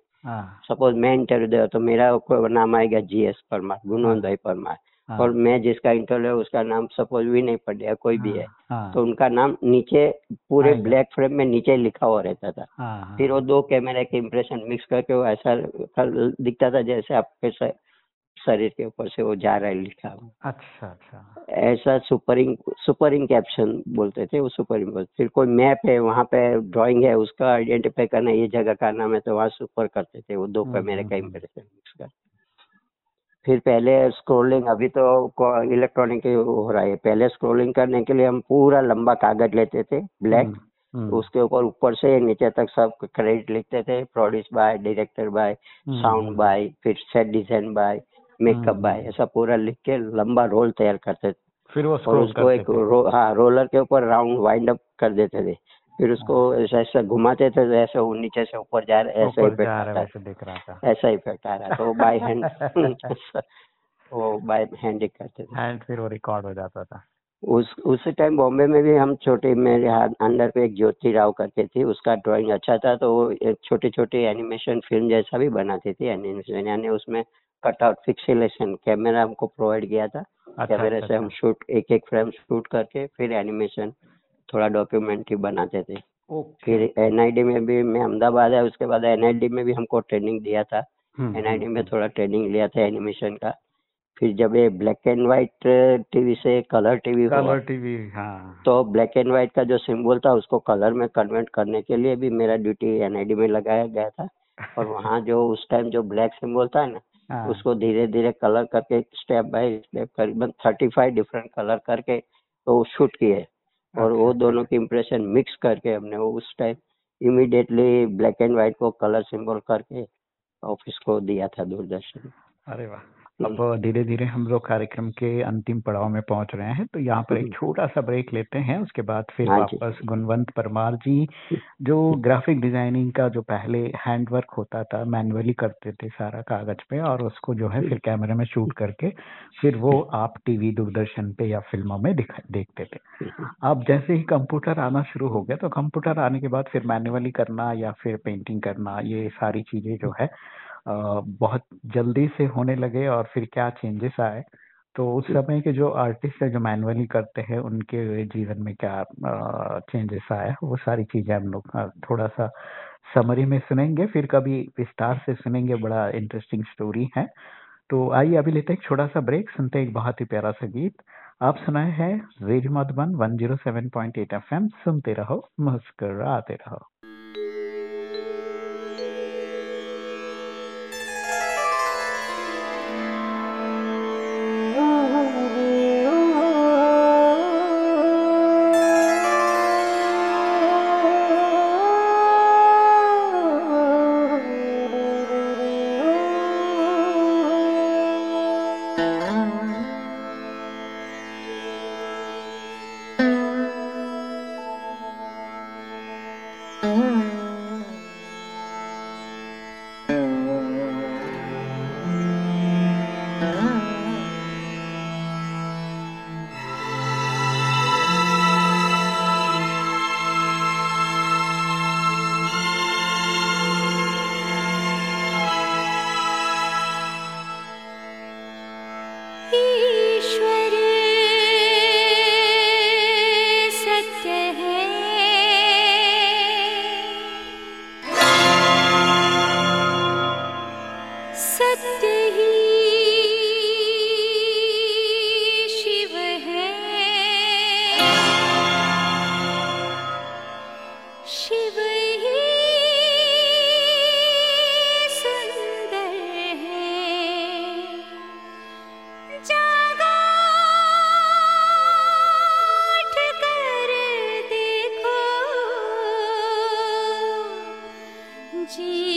सपोज़ हाँ। मैं इंटरव्यू दे तो मेरा नाम आएगा जी एस परमार गुणवंत भाई परमार हाँ। और मैं जिसका इंटरव्यू है उसका नाम सपोज़ भी नहीं पढ़ या कोई भी है। तो उनका नाम नीचे पूरे ब्लैक फ्रेम में नीचे लिखा हुआ रहता था। फिर वो दो कैमरे के इम्प्रेशन मिक्स करके वो ऐसा दिखता था जैसे आपके शरीर के ऊपर से वो जा रहा है लिखा हुआ। अच्छा अच्छा। ऐसा सुपरिंग सुपरिंग कैप्शन बोलते थे वो सुपरिंग फिर कोई मैप है वहाँ पे ड्राइंग है उसका आइडेंटिफाई करना ये जगह का नाम है तो वहाँ सुपर करते थे वो दो हम्म, का इम्प्रेशन हम्म, मिक्स कर। फिर पहले स्क्रोलिंग अभी तो इलेक्ट्रॉनिक हो रहा है। पहले स्क्रोलिंग करने के लिए हम पूरा लंबा कागज़ लेते थे ब्लैक हम्म, उसके ऊपर ऊपर से नीचे तक सब क्रेडिट लिखते थे produce by director by sound by फिर set design by makeup by हम्म। ऐसा पूरा लिख के लंबा रोल तैयार करते थे। फिर वो और उसको एक रो, हाँ रोलर के ऊपर राउंड वाइंड अप कर देते थे। फिर उसको हाँ। ऐसा ऐसा घुमाते थे तो ऐसे वो नीचे से ऊपर जा रहा ऐसा इफ़ेक्ट आ रहा है दिख रहा था। ऐसा इफ़ेक्ट आ रहा तो बाय हैंड वो बाय हैंड [laughs] [laughs] ही करते थे। हैंड फिर वो रिकॉर्ड हो जाता था। उस उसी टाइम बॉम्बे में भी हम छोटे मेरे हाथ अंदर पे एक ज्योति राव करके थी उसका ड्राइंग अच्छा था तो वो एक छोटी छोटी एनिमेशन फ़िल्म जैसा भी बनाती थी एनिमेशन यानी उसमें कटआउट फिक्सिलेशन कैमरा हमको प्रोवाइड किया था अच्छा, कैमरे अच्छा, से हम शूट अच्छा। एक एक फ्रेम शूट करके फिर एनिमेशन थोड़ा डॉक्यूमेंट्री बनाते थे फिर एनआईडी में भी मैं अहमदाबाद है उसके बाद एनआईडी में भी हमको ट्रेनिंग दिया था एनआईडी हम्म, में हम्म। थोड़ा ट्रेनिंग लिया था एनिमेशन का फिर जब ये ब्लैक एंड व्हाइट टीवी से कलर टीवी कलर टीवी हाँ तो ब्लैक एंड व्हाइट का जो सिंबल था उसको कलर में कन्वर्ट करने के लिए भी मेरा ड्यूटी एनआईडी में लगाया गया था और [laughs] वहाँ जो उस टाइम जो ब्लैक सिंबल था ना। उसको धीरे धीरे कलर करके स्टेप बाय स्टेप करीबन थर्टी फाइव डिफरेंट कलर करके तो शूट किए। और वो। दोनों की इम्प्रेशन मिक्स करके हमने वो उस time immediately black and white को कलर सिंबल करके ऑफ़िस को दिया था दूरदर्शन। अरे वाह! अब धीरे धीरे हम लोग कार्यक्रम के अंतिम पड़ाव में पहुँच रहे हैं तो यहाँ पर एक हम्म। छोटा सा ब्रेक लेते हैं उसके बाद फिर हाँ वापस गुणवंत परमार जी जो ग्राफिक डिज़ाइनिंग का जो पहले हैंड वर्क होता था मैनुअली करते थे सारा कागज़ पे और उसको जो है फिर कैमरे में शूट करके फिर वो आप टीवी दूरदर्शन पे या फ़िल्मों में दिखा देखते थे। अब जैसे ही कंप्यूटर आना शुरू हो गया तो कंप्यूटर आने के बाद फिर मैनुअली करना या फिर पेंटिंग करना ये सारी चीज़ें जो है बहुत जल्दी से होने लगे और फिर क्या चेंजेस आए? तो उस समय के जो आर्टिस्ट है जो मैनुअली करते हैं उनके जीवन में क्या चेंजेस आया? वो सारी चीज़ें हम लोग थोड़ा सा समरी में सुनेंगे फिर कभी विस्तार से सुनेंगे बड़ा इंटरेस्टिंग स्टोरी है। तो आइए अभी लेते हैं एक छोटा सा ब्रेक सुनते हैं एक बहुत ही प्यारा सा गीत। आप सुनाए हैं रेडियो मधुबन 107.8 एफएम सुनते रहो मुस्कुराते रहो।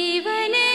ജീവനെ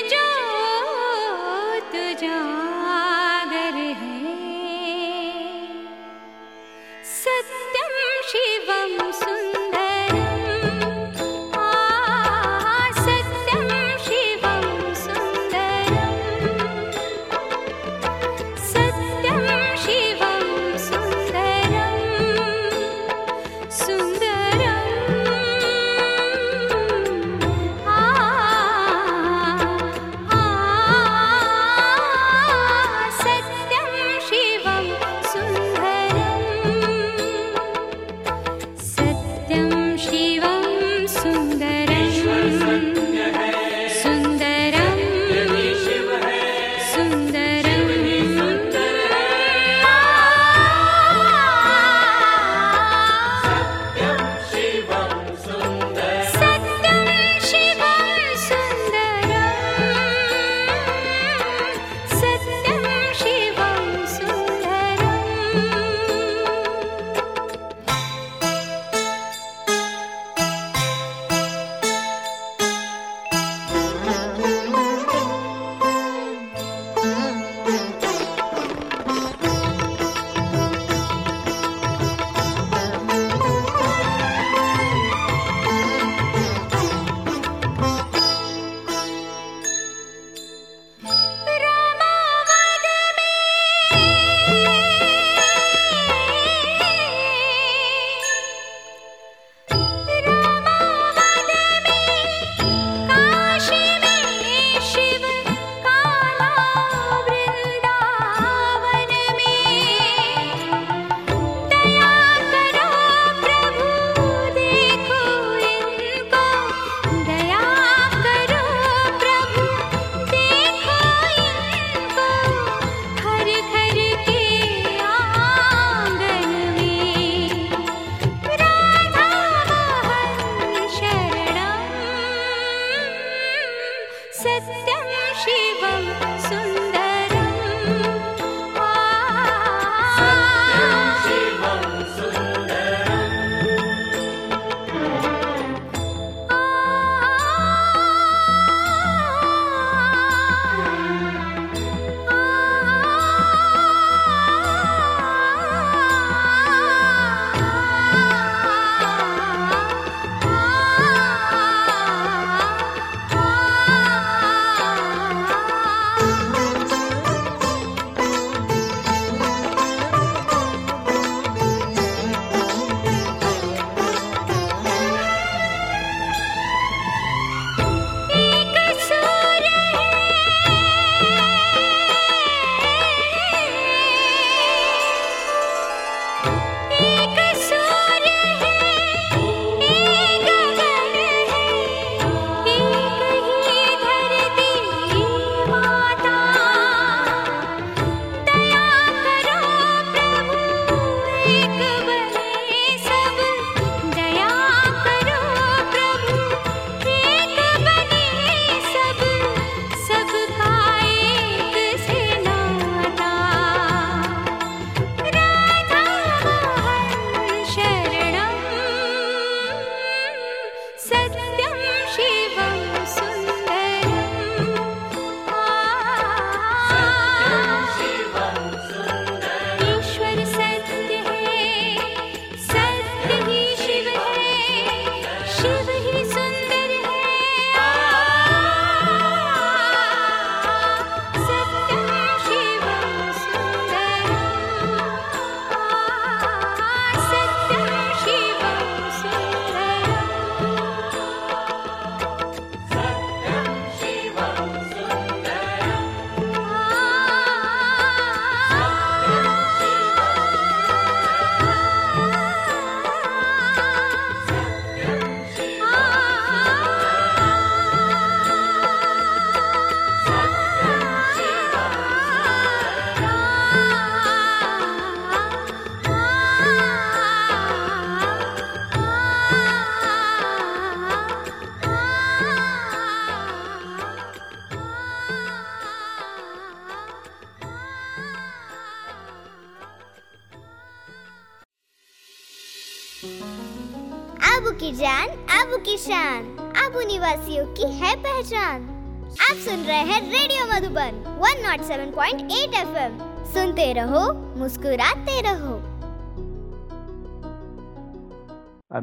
107.8 एफएम सुनते रहो, मुस्कुराते रहो।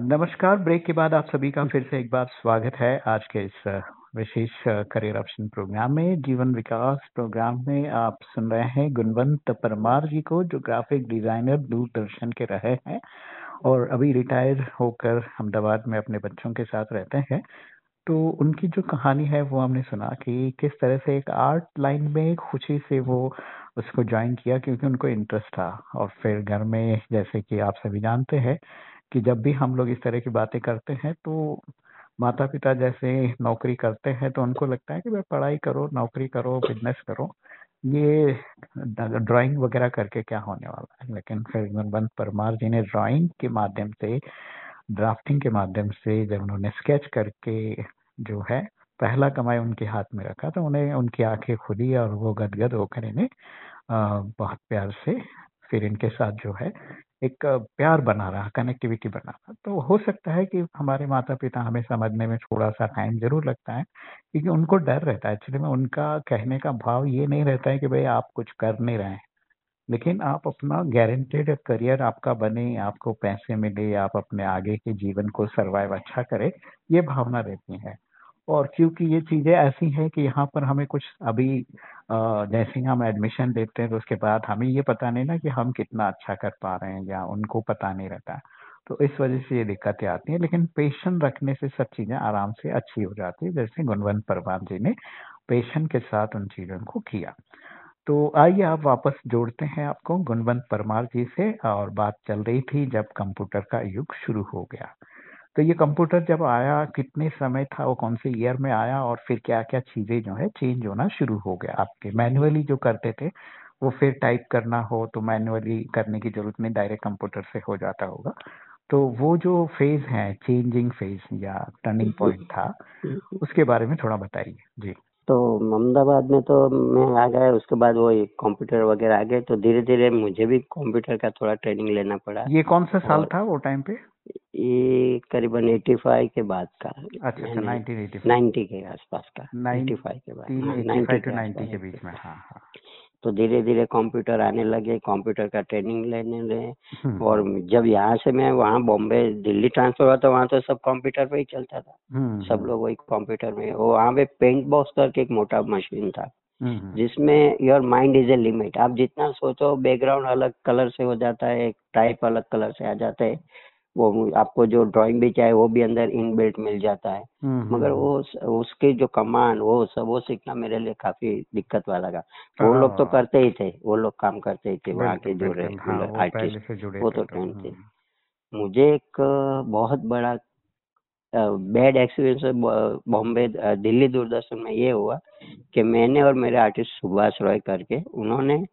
नमस्कार, ब्रेक के बाद आप सभी का फिर से एक बार स्वागत है आज के इस विशेष करियर ऑप्शन प्रोग्राम में, जीवन विकास प्रोग्राम में आप सुन रहे हैं गुणवंत परमार जी को, जो ग्राफिक डिज़ाइनर दूरदर्शन के रहे हैं और अभी रिटायर होकर अहमदाबाद में अपने बच्चों के साथ रहते हैं। तो उनकी जो कहानी है वो हमने सुना कि किस तरह से एक आर्ट लाइन में खुशी से वो उसको ज्वाइन किया क्योंकि उनको इंटरेस्ट था। और फिर घर में जैसे कि आप सभी जानते हैं कि जब भी हम लोग इस तरह की बातें करते हैं तो माता पिता जैसे नौकरी करते हैं तो उनको लगता है कि भाई पढ़ाई करो, नौकरी करो बिज़नेस करो। ये ड्राइंग वगैरह करके क्या होने वाला है? लेकिन फिर गुणवंत परमार जी ने ड्राइंग के माध्यम से ड्राफ्टिंग के माध्यम से जब उन्होंने स्केच करके जो है, पहला कमाई उनके हाथ में रखा तो उन्हें उनकी आँखें खुली और वो गदगद होकर इन्हें बहुत प्यार से फिर इनके साथ जो है, एक प्यार बना रहा कनेक्टिविटी बना रहा। तो हो सकता है कि हमारे माता पिता हमें समझने में थोड़ा सा टाइम ज़रूर लगता है, क्योंकि उनको डर रहता है। एक्चुअली में उनका कहने का भाव ये नहीं रहता है कि भाई आप कुछ कर नहीं रहे हैं। लेकिन आप अपना गारंटेड करियर आपका बने, आपको पैसे मिले, आप अपने आगे के जीवन को सर्वाइव अच्छा करें, ये भावना रहती है। और क्योंकि ये चीज़ें ऐसी हैं कि यहाँ पर हमें कुछ अभी जैसे ही हम एडमिशन लेते हैं तो उसके बाद हमें ये पता नहीं ना कि हम कितना अच्छा कर पा रहे हैं या उनको पता नहीं रहता। तो इस वजह से ये दिक्कतें आती हैं, लेकिन पेशन रखने से सब चीज़ें आराम से अच्छी हो जाती है, जैसे गुणवंत परवान जी ने पेशन के साथ उन चीज़ों को किया। तो आइए आप वापस जोड़ते हैं आपको गुणवंत परमार जी से और बात चल रही थी जब कंप्यूटर का युग शुरू हो गया। तो ये कंप्यूटर जब आया कितने समय था वो कौन से ईयर में आया और फिर क्या क्या चीज़ें जो है चेंज होना शुरू हो गया आपके? मैनुअली जो करते थे वो फिर टाइप करना हो तो मैनुअली करने की ज़रूरत नहीं डायरेक्ट कंप्यूटर से हो जाता होगा। तो वो जो फ़ेज़ है चेंजिंग फ़ेज़ या टर्निंग पॉइंट था उसके बारे में थोड़ा बताइए। जी। तो अहमदाबाद में तो मैं आ गया उसके बाद वो कंप्यूटर वगैरह आ गए तो धीरे धीरे मुझे भी कंप्यूटर का थोड़ा ट्रेनिंग लेना पड़ा। ये कौन सा साल था वो टाइम पे? ये करीबन 85 के बाद का। अच्छा अच्छा 1990 के आसपास का 95 के बाद। 95 टू 90 के बीच में हाँ हाँ। तो धीरे धीरे कंप्यूटर आने लगे कंप्यूटर का ट्रेनिंग लेने लगे हम्म। और जब यहाँ से मैं वहाँ बॉम्बे दिल्ली ट्रांसफ़र हुआ तो वहाँ तो सब कंप्यूटर पे ही चलता था। हम्म, सब हम्म। लोग वही कंप्यूटर में। वो वहाँ पे पेंट बॉक्स करके एक मोटा मशीन था। जिसमें your mind is a limit आप जितना सोचो बैकग्राउंड अलग कलर से हो जाता है टाइप अलग कलर से आ जाता है। वो आपको जो ड्राइंग भी चाहे वो भी अंदर इन मिल जाता है। हम्म, मगर हम्म, वो उसके जो कमांड वो सब वो सीखना मेरे लिए काफ़ी दिक्कत वाला लगा वो लोग तो हाँ। करते ही थे वो लोग काम करते ही थे वहाँ के जो आर्टिस्ट हाँ, वो तो ट्रेंड थे। मुझे एक बहुत बड़ा बैड एक्सपीरियंस बॉम्बे दिल्ली दूरदर्शन में ये हुआ कि मैंने और मेरे आर्टिस्ट सुभाष रॉय करके उन्होंने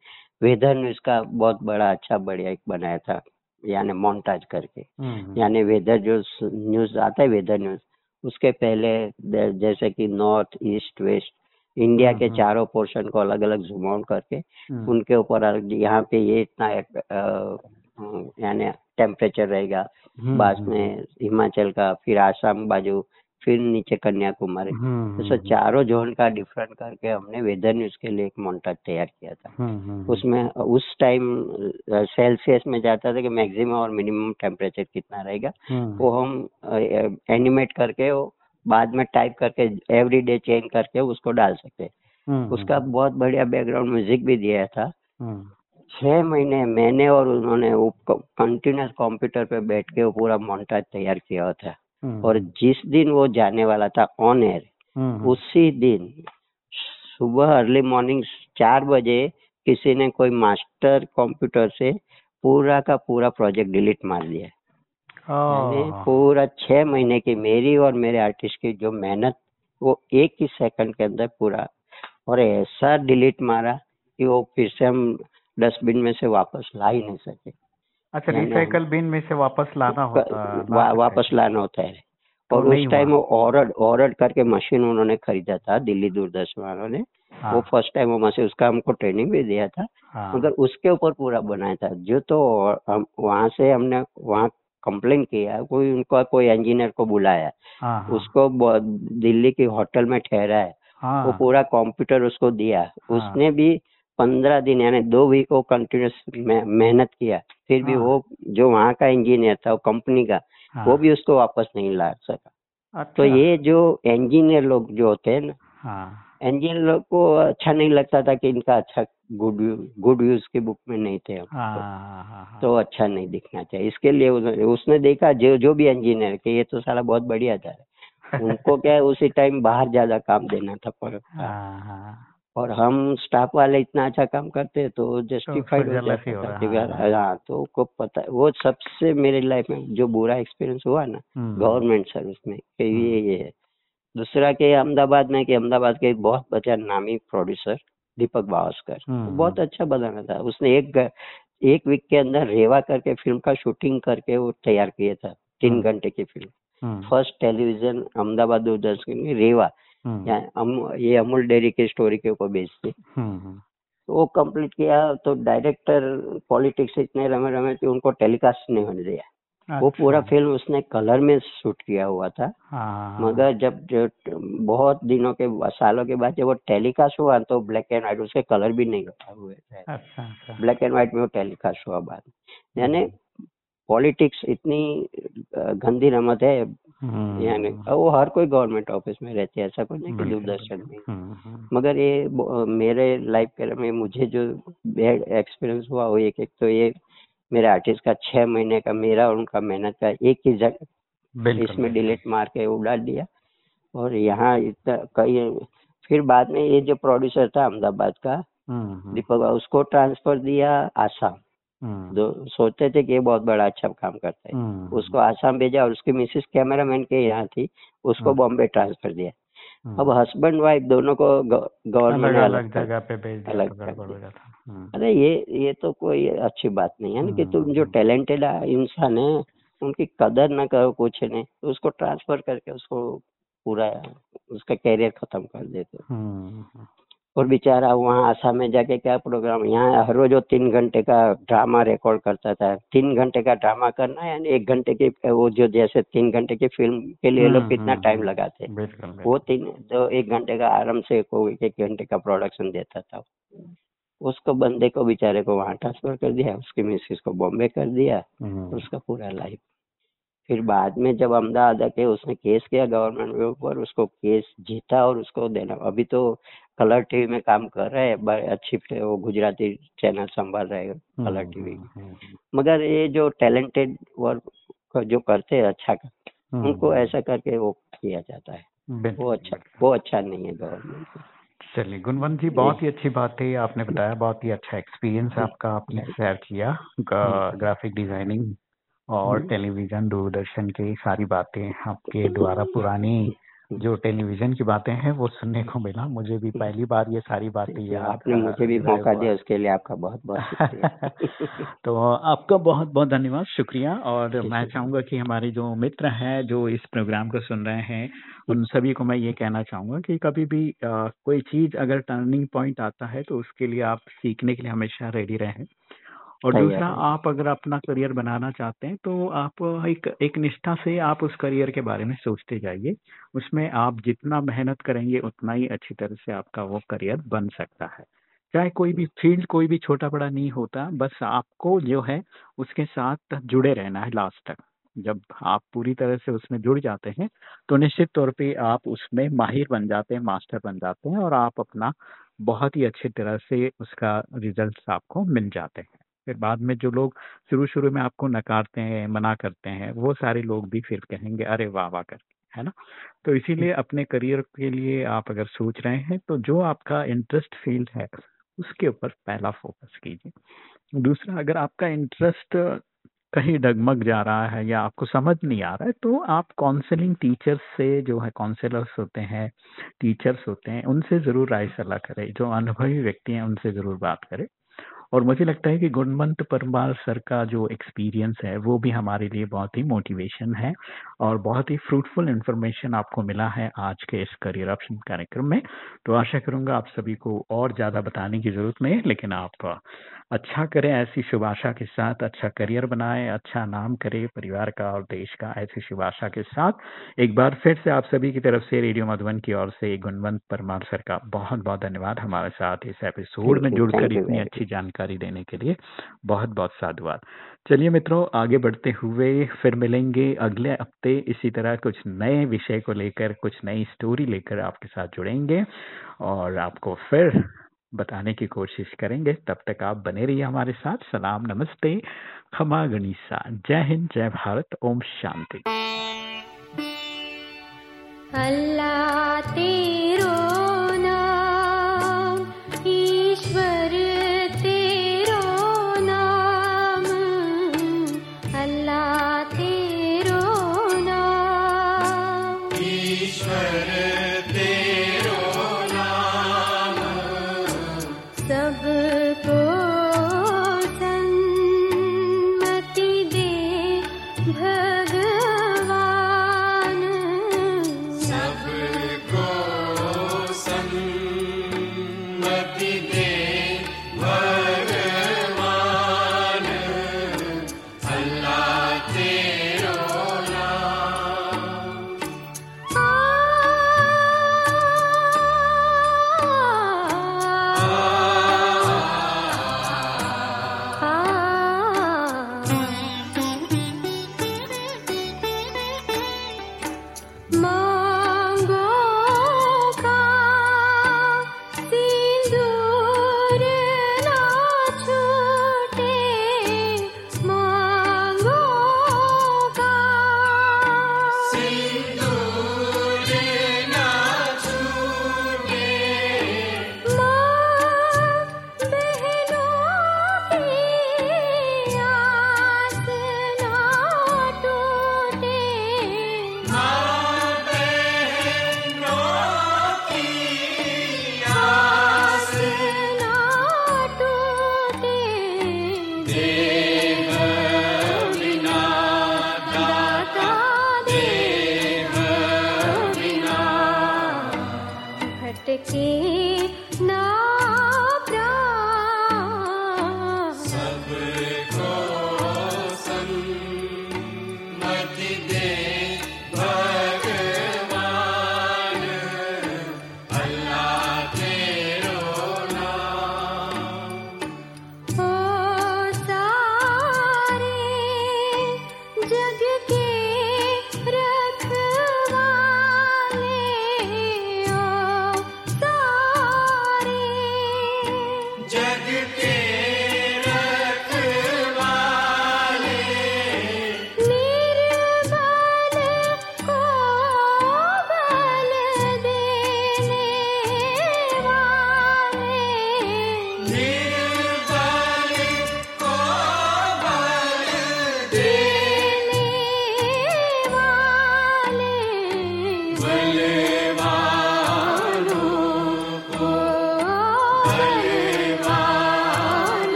वेदर न्यूज़ का बहुत बड़ा अच्छा बढ़िया एक बनाया था। यानी मोन्टाज करके। हम्म, हम्म। यानी वेदर जो न्यूज़ आता है वेदर न्यूज़ उसके पहले जैसे कि नॉर्थ ईस्ट वेस्ट इंडिया के हम्म, चारों पोर्शन को अलग अलग जूम आउट करके उनके ऊपर यहाँ पे ये इतना यानी टेम्परेचर रहेगा बाद में हिमाचल का फिर आसाम बाजू फिर नीचे कन्याकुमारी। हम्म, तो हम्म, चारों जोन का डिफरेंट करके हमने वेदर न्यूज़ के लिए एक मोन्टाज तैयार किया था। हम्म, उसमें उस टाइम सेल्सियस में जाता था कि मैक्सिमम और मिनिमम टेम्परेचर कितना रहेगा। वो हम एनिमेट करके वो बाद में टाइप करके एवरी डे चेंज करके उसको डाल सकते उसका बहुत बढ़िया बैकग्राउंड म्यूज़िक भी दिया था। छह महीने मैंने और उन्होंने वो कंटिन्यूस कंप्यूटर पे बैठ के वो पूरा मोन्टाज तैयार किया था हम्म। और जिस दिन वो जाने वाला था ऑन एयर हम्म। उसी दिन सुबह अर्ली मॉर्निंग चार बजे किसी ने कोई मास्टर कंप्यूटर से पूरा का पूरा प्रोजेक्ट डिलीट मार दिया। पूरा छह महीने की मेरी और मेरे आर्टिस्ट की जो मेहनत वो एक ही सेकंड के अंदर पूरा और ऐसा डिलीट मारा कि वो फिर से हम डस्टबिन में से वापस ला ही नहीं सके। अच्छा रिसाइकल बिन में से वापस लाना होता वा, वापस लाना होता है। तो और उस टाइम वो ऑर्डर ऑर्डर करके मशीन उन्होंने खरीदा था दिल्ली दूरदर्शन वालों ने। हाँ। वो फ़र्स्ट टाइम वो मशीन उसका हमको ट्रेनिंग भी दिया था। हाँ। मगर उसके ऊपर पूरा बनाया था। जो तो हम वहाँ से हमने वहाँ कंप्लेन किया कोई उनका कोई इंजीनियर को बुलाया। हाँ, हाँ। उसको दिल्ली की होटल में ठहरा है। हाँ, वो पूरा कंप्यूटर उसको दिया। हाँ, उसने भी पंद्रह दिन यानी दो वीक वो कंटिन्यूस मेहनत किया। फिर भी हाँ, वो जो वहाँ का इंजीनियर था वो कंपनी का हाँ, वो भी उसको वापस नहीं ला सका। तो अच्छा। तो ये जो इंजीनियर लोग जो होते हैं ना हाँ, इंजीनियर लोग को अच्छा नहीं लगता था कि इनका अच्छा गुड गुड यूज़ की बुक में नहीं थे हाँ, हाँ, हाँ, तो अच्छा नहीं दिखना चाहिए। इसके लिए उसने देखा जो जो भी इंजीनियर के ये तो सारा बहुत बढ़िया था। उनको [laughs] क्या है उसी टाइम बाहर ज़्यादा काम देना था पर और हम स्टाफ वाले इतना अच्छा काम करते हैं तो जस्टिफाइड तो हो जाता हाँ तो को पता वो सबसे मेरे लाइफ में जो बुरा एक्सपीरियंस हुआ ना गवर्नमेंट हम्म। सर्विस में कि ये ये है। दूसरा के अहमदाबाद में कि अहमदाबाद के बहुत बच्चा नामी प्रोड्यूसर दीपक बावस्कर हम्म, बहुत हम्म। अच्छा बनाना था। उसने एक एक वीक के अंदर रेवा करके फ़िल्म का शूटिंग करके वो तैयार किया था तीन हम्म। घंटे की film first television Ahmedabad Doordarshan Reva. ये अमूल डेयरी की स्टोरी के ऊपर बेस्ड थी तो वो कंप्लीट किया तो डायरेक्टर पॉलिटिक्स इतने रमे रमे थे उनको टेलीकास्ट नहीं होने दिया अच्छा। वो पूरा फ़िल्म उसने कलर में शूट किया हुआ था हाँ। मगर जब जो बहुत दिनों के सालों के बाद जब वो टेलीकास्ट हुआ तो ब्लैक एंड व्हाइट उसके कलर भी नहीं हुए थे अच्छा, अच्छा। ब्लैक एंड व्हाइट में वो टेलीकास्ट हुआ बाद यानी पॉलिटिक्स इतनी गंदी रमत है हम्म। यानी वो हर कोई गवर्नमेंट ऑफ़िस में रहती है ऐसा कुछ नहीं कि दूरदर्शन में। हम्म, हम्म। मगर ये मेरे लाइफ के में मुझे जो बैड एक्सपीरियंस हुआ वो एक एक तो ये मेरे आर्टिस्ट का छह महीने का मेरा और उनका मेहनत का एक ही जगह इसमें डिलीट मार के उड़ा दिया। और यहाँ इतना कई फिर बाद में ये जो प्रोड्यूसर था अहमदाबाद का हम्म, हम्म। दीपक उसको ट्रांसफ़र दिया आसाम। दो हम्म। सोचते थे कि ये बहुत बड़ा अच्छा काम करता है। उसको आसाम भेजा और उसकी मिसिस कैमरामैन के यहाँ थी उसको बॉम्बे ट्रांसफ़र दिया। हम्म। अब हस्बैंड वाइफ दोनों को गवर्नमेंट अलग जगह पे भेज अलग हम्म। अरे ये ये तो कोई अच्छी बात नहीं है ना कि तुम जो टैलेंटेड हम्म, इंसान है उनकी कदर ना करो कुछ नहीं तो उसको ट्रांसफ़र करके उसको पूरा उसका कैरियर खत्म कर देते और बेचारा वहाँ आसाम में जाके क्या प्रोग्राम यहाँ हर रोज वो तीन घंटे का ड्रामा रिकॉर्ड करता था। तीन घंटे का ड्रामा करना यानी एक घंटे की वो जो जैसे तीन घंटे की फ़िल्म के लिए लोग हम्म, कितना टाइम हम्म, लगाते। वो तीन तो एक घंटे का आराम से कोई एक घंटे का प्रोडक्शन देता था। उसको बंदे को बेचारे को वहाँ ट्रांसफ़र कर दिया उसकी मिसिस को बॉम्बे कर दिया हम्म। उसका पूरा लाइफ फिर बाद में जब अहमदाबाद आके उसने केस किया गवर्नमेंट के ऊपर उसको केस जीता और उसको देना। अभी तो कलर टीवी में काम कर रहे हैं अच्छी वो गुजराती चैनल संभाल रहे कलर टीवी हम्म, हम्म, हम्म, मगर ये जो टैलेंटेड वर्क जो करते हैं अच्छा का उनको ऐसा करके वो किया जाता है। वो अच्छा वो अच्छा नहीं है गवर्नमेंट चलिए गुणवंत जी बहुत ही अच्छी बात है आपने बताया बहुत ही अच्छा एक्सपीरियंस आपका आपने शेयर किया ग्राफिक डिज़ाइनिंग और टेलीविज़न दूरदर्शन की सारी बातें आपके द्वारा पुरानी जो टेलीविज़न की बातें हैं वो सुनने को मिला। मुझे भी पहली बार ये सारी बातें याद आपने मुझे भी मौका दिया उसके लिए आपका बहुत बहुत शुक्रिया। [laughs] तो आपका बहुत बहुत धन्यवाद शुक्रिया। और मैं चाहूँगा कि हमारे जो मित्र हैं जो इस प्रोग्राम को सुन रहे हैं उन सभी को मैं ये कहना चाहूँगा कि कभी भी आ, कोई चीज़ अगर टर्निंग पॉइंट आता है तो उसके लिए आप सीखने के लिए हमेशा रेडी रहें। और दूसरा आप अगर अपना करियर बनाना चाहते हैं तो आप एक एक निष्ठा से आप उस करियर के बारे में सोचते जाइए। उसमें आप जितना मेहनत करेंगे उतना ही अच्छी तरह से आपका वो करियर बन सकता है। चाहे कोई भी फ़ील्ड कोई भी छोटा बड़ा नहीं होता बस आपको जो है उसके साथ जुड़े रहना है लास्ट तक। जब आप पूरी तरह से उसमें जुड़ जाते हैं तो निश्चित तौर पे आप उसमें माहिर बन जाते हैं मास्टर बन जाते हैं और आप अपना बहुत ही अच्छी तरह से उसका रिज़ल्ट आपको मिल जाते हैं। फिर बाद में जो लोग शुरू शुरू में आपको नकारते हैं मना करते हैं वो सारे लोग भी फिर कहेंगे अरे वाह वाह! कर है ना? तो इसीलिए अपने करियर के लिए आप अगर सोच रहे हैं तो जो आपका इंटरेस्ट फ़ील्ड है उसके ऊपर पहला फोकस कीजिए। दूसरा अगर आपका इंटरेस्ट कहीं डगमग जा रहा है या आपको समझ नहीं आ रहा है तो आप काउंसलिंग टीचर्स से जो है काउंसलर्स होते हैं टीचर्स होते हैं उनसे ज़रूर राय सलाह करें जो अनुभवी व्यक्ति हैं उनसे ज़रूर बात करें। और मुझे लगता है कि गुणवंत परमार सर का जो एक्सपीरियंस है वो भी हमारे लिए बहुत ही मोटिवेशन है और बहुत ही फ्रूटफुल इन्फॉर्मेशन आपको मिला है आज के इस करियर ऑप्शन कार्यक्रम में। तो आशा करूँगा आप सभी को और ज़्यादा बताने की ज़रूरत नहीं लेकिन आप अच्छा करें ऐसी शुभ आशा के साथ अच्छा करियर बनाए अच्छा नाम करे परिवार का और देश का ऐसी शुभ आशा के साथ। एक बार फिर से आप सभी की तरफ़ से रेडियो मधुबन की ओर से गुणवंत परमार सर का बहुत बहुत धन्यवाद हमारे साथ इस एपिसोड में जुड़कर इतनी अच्छी जानकारी देने के लिए बहुत बहुत साधुवाद। चलिए मित्रों, आगे बढ़ते हुए फिर मिलेंगे अगले हफ़्ते। इसी तरह कुछ नए विषय को लेकर, कुछ नई स्टोरी लेकर आपके साथ जुड़ेंगे और आपको फिर बताने की कोशिश करेंगे। तब तक आप बने रहिए हमारे साथ। सलाम, नमस्ते। खमा गणिसा। जय हिंद, जय भारत। ओम शांति। अल्लाह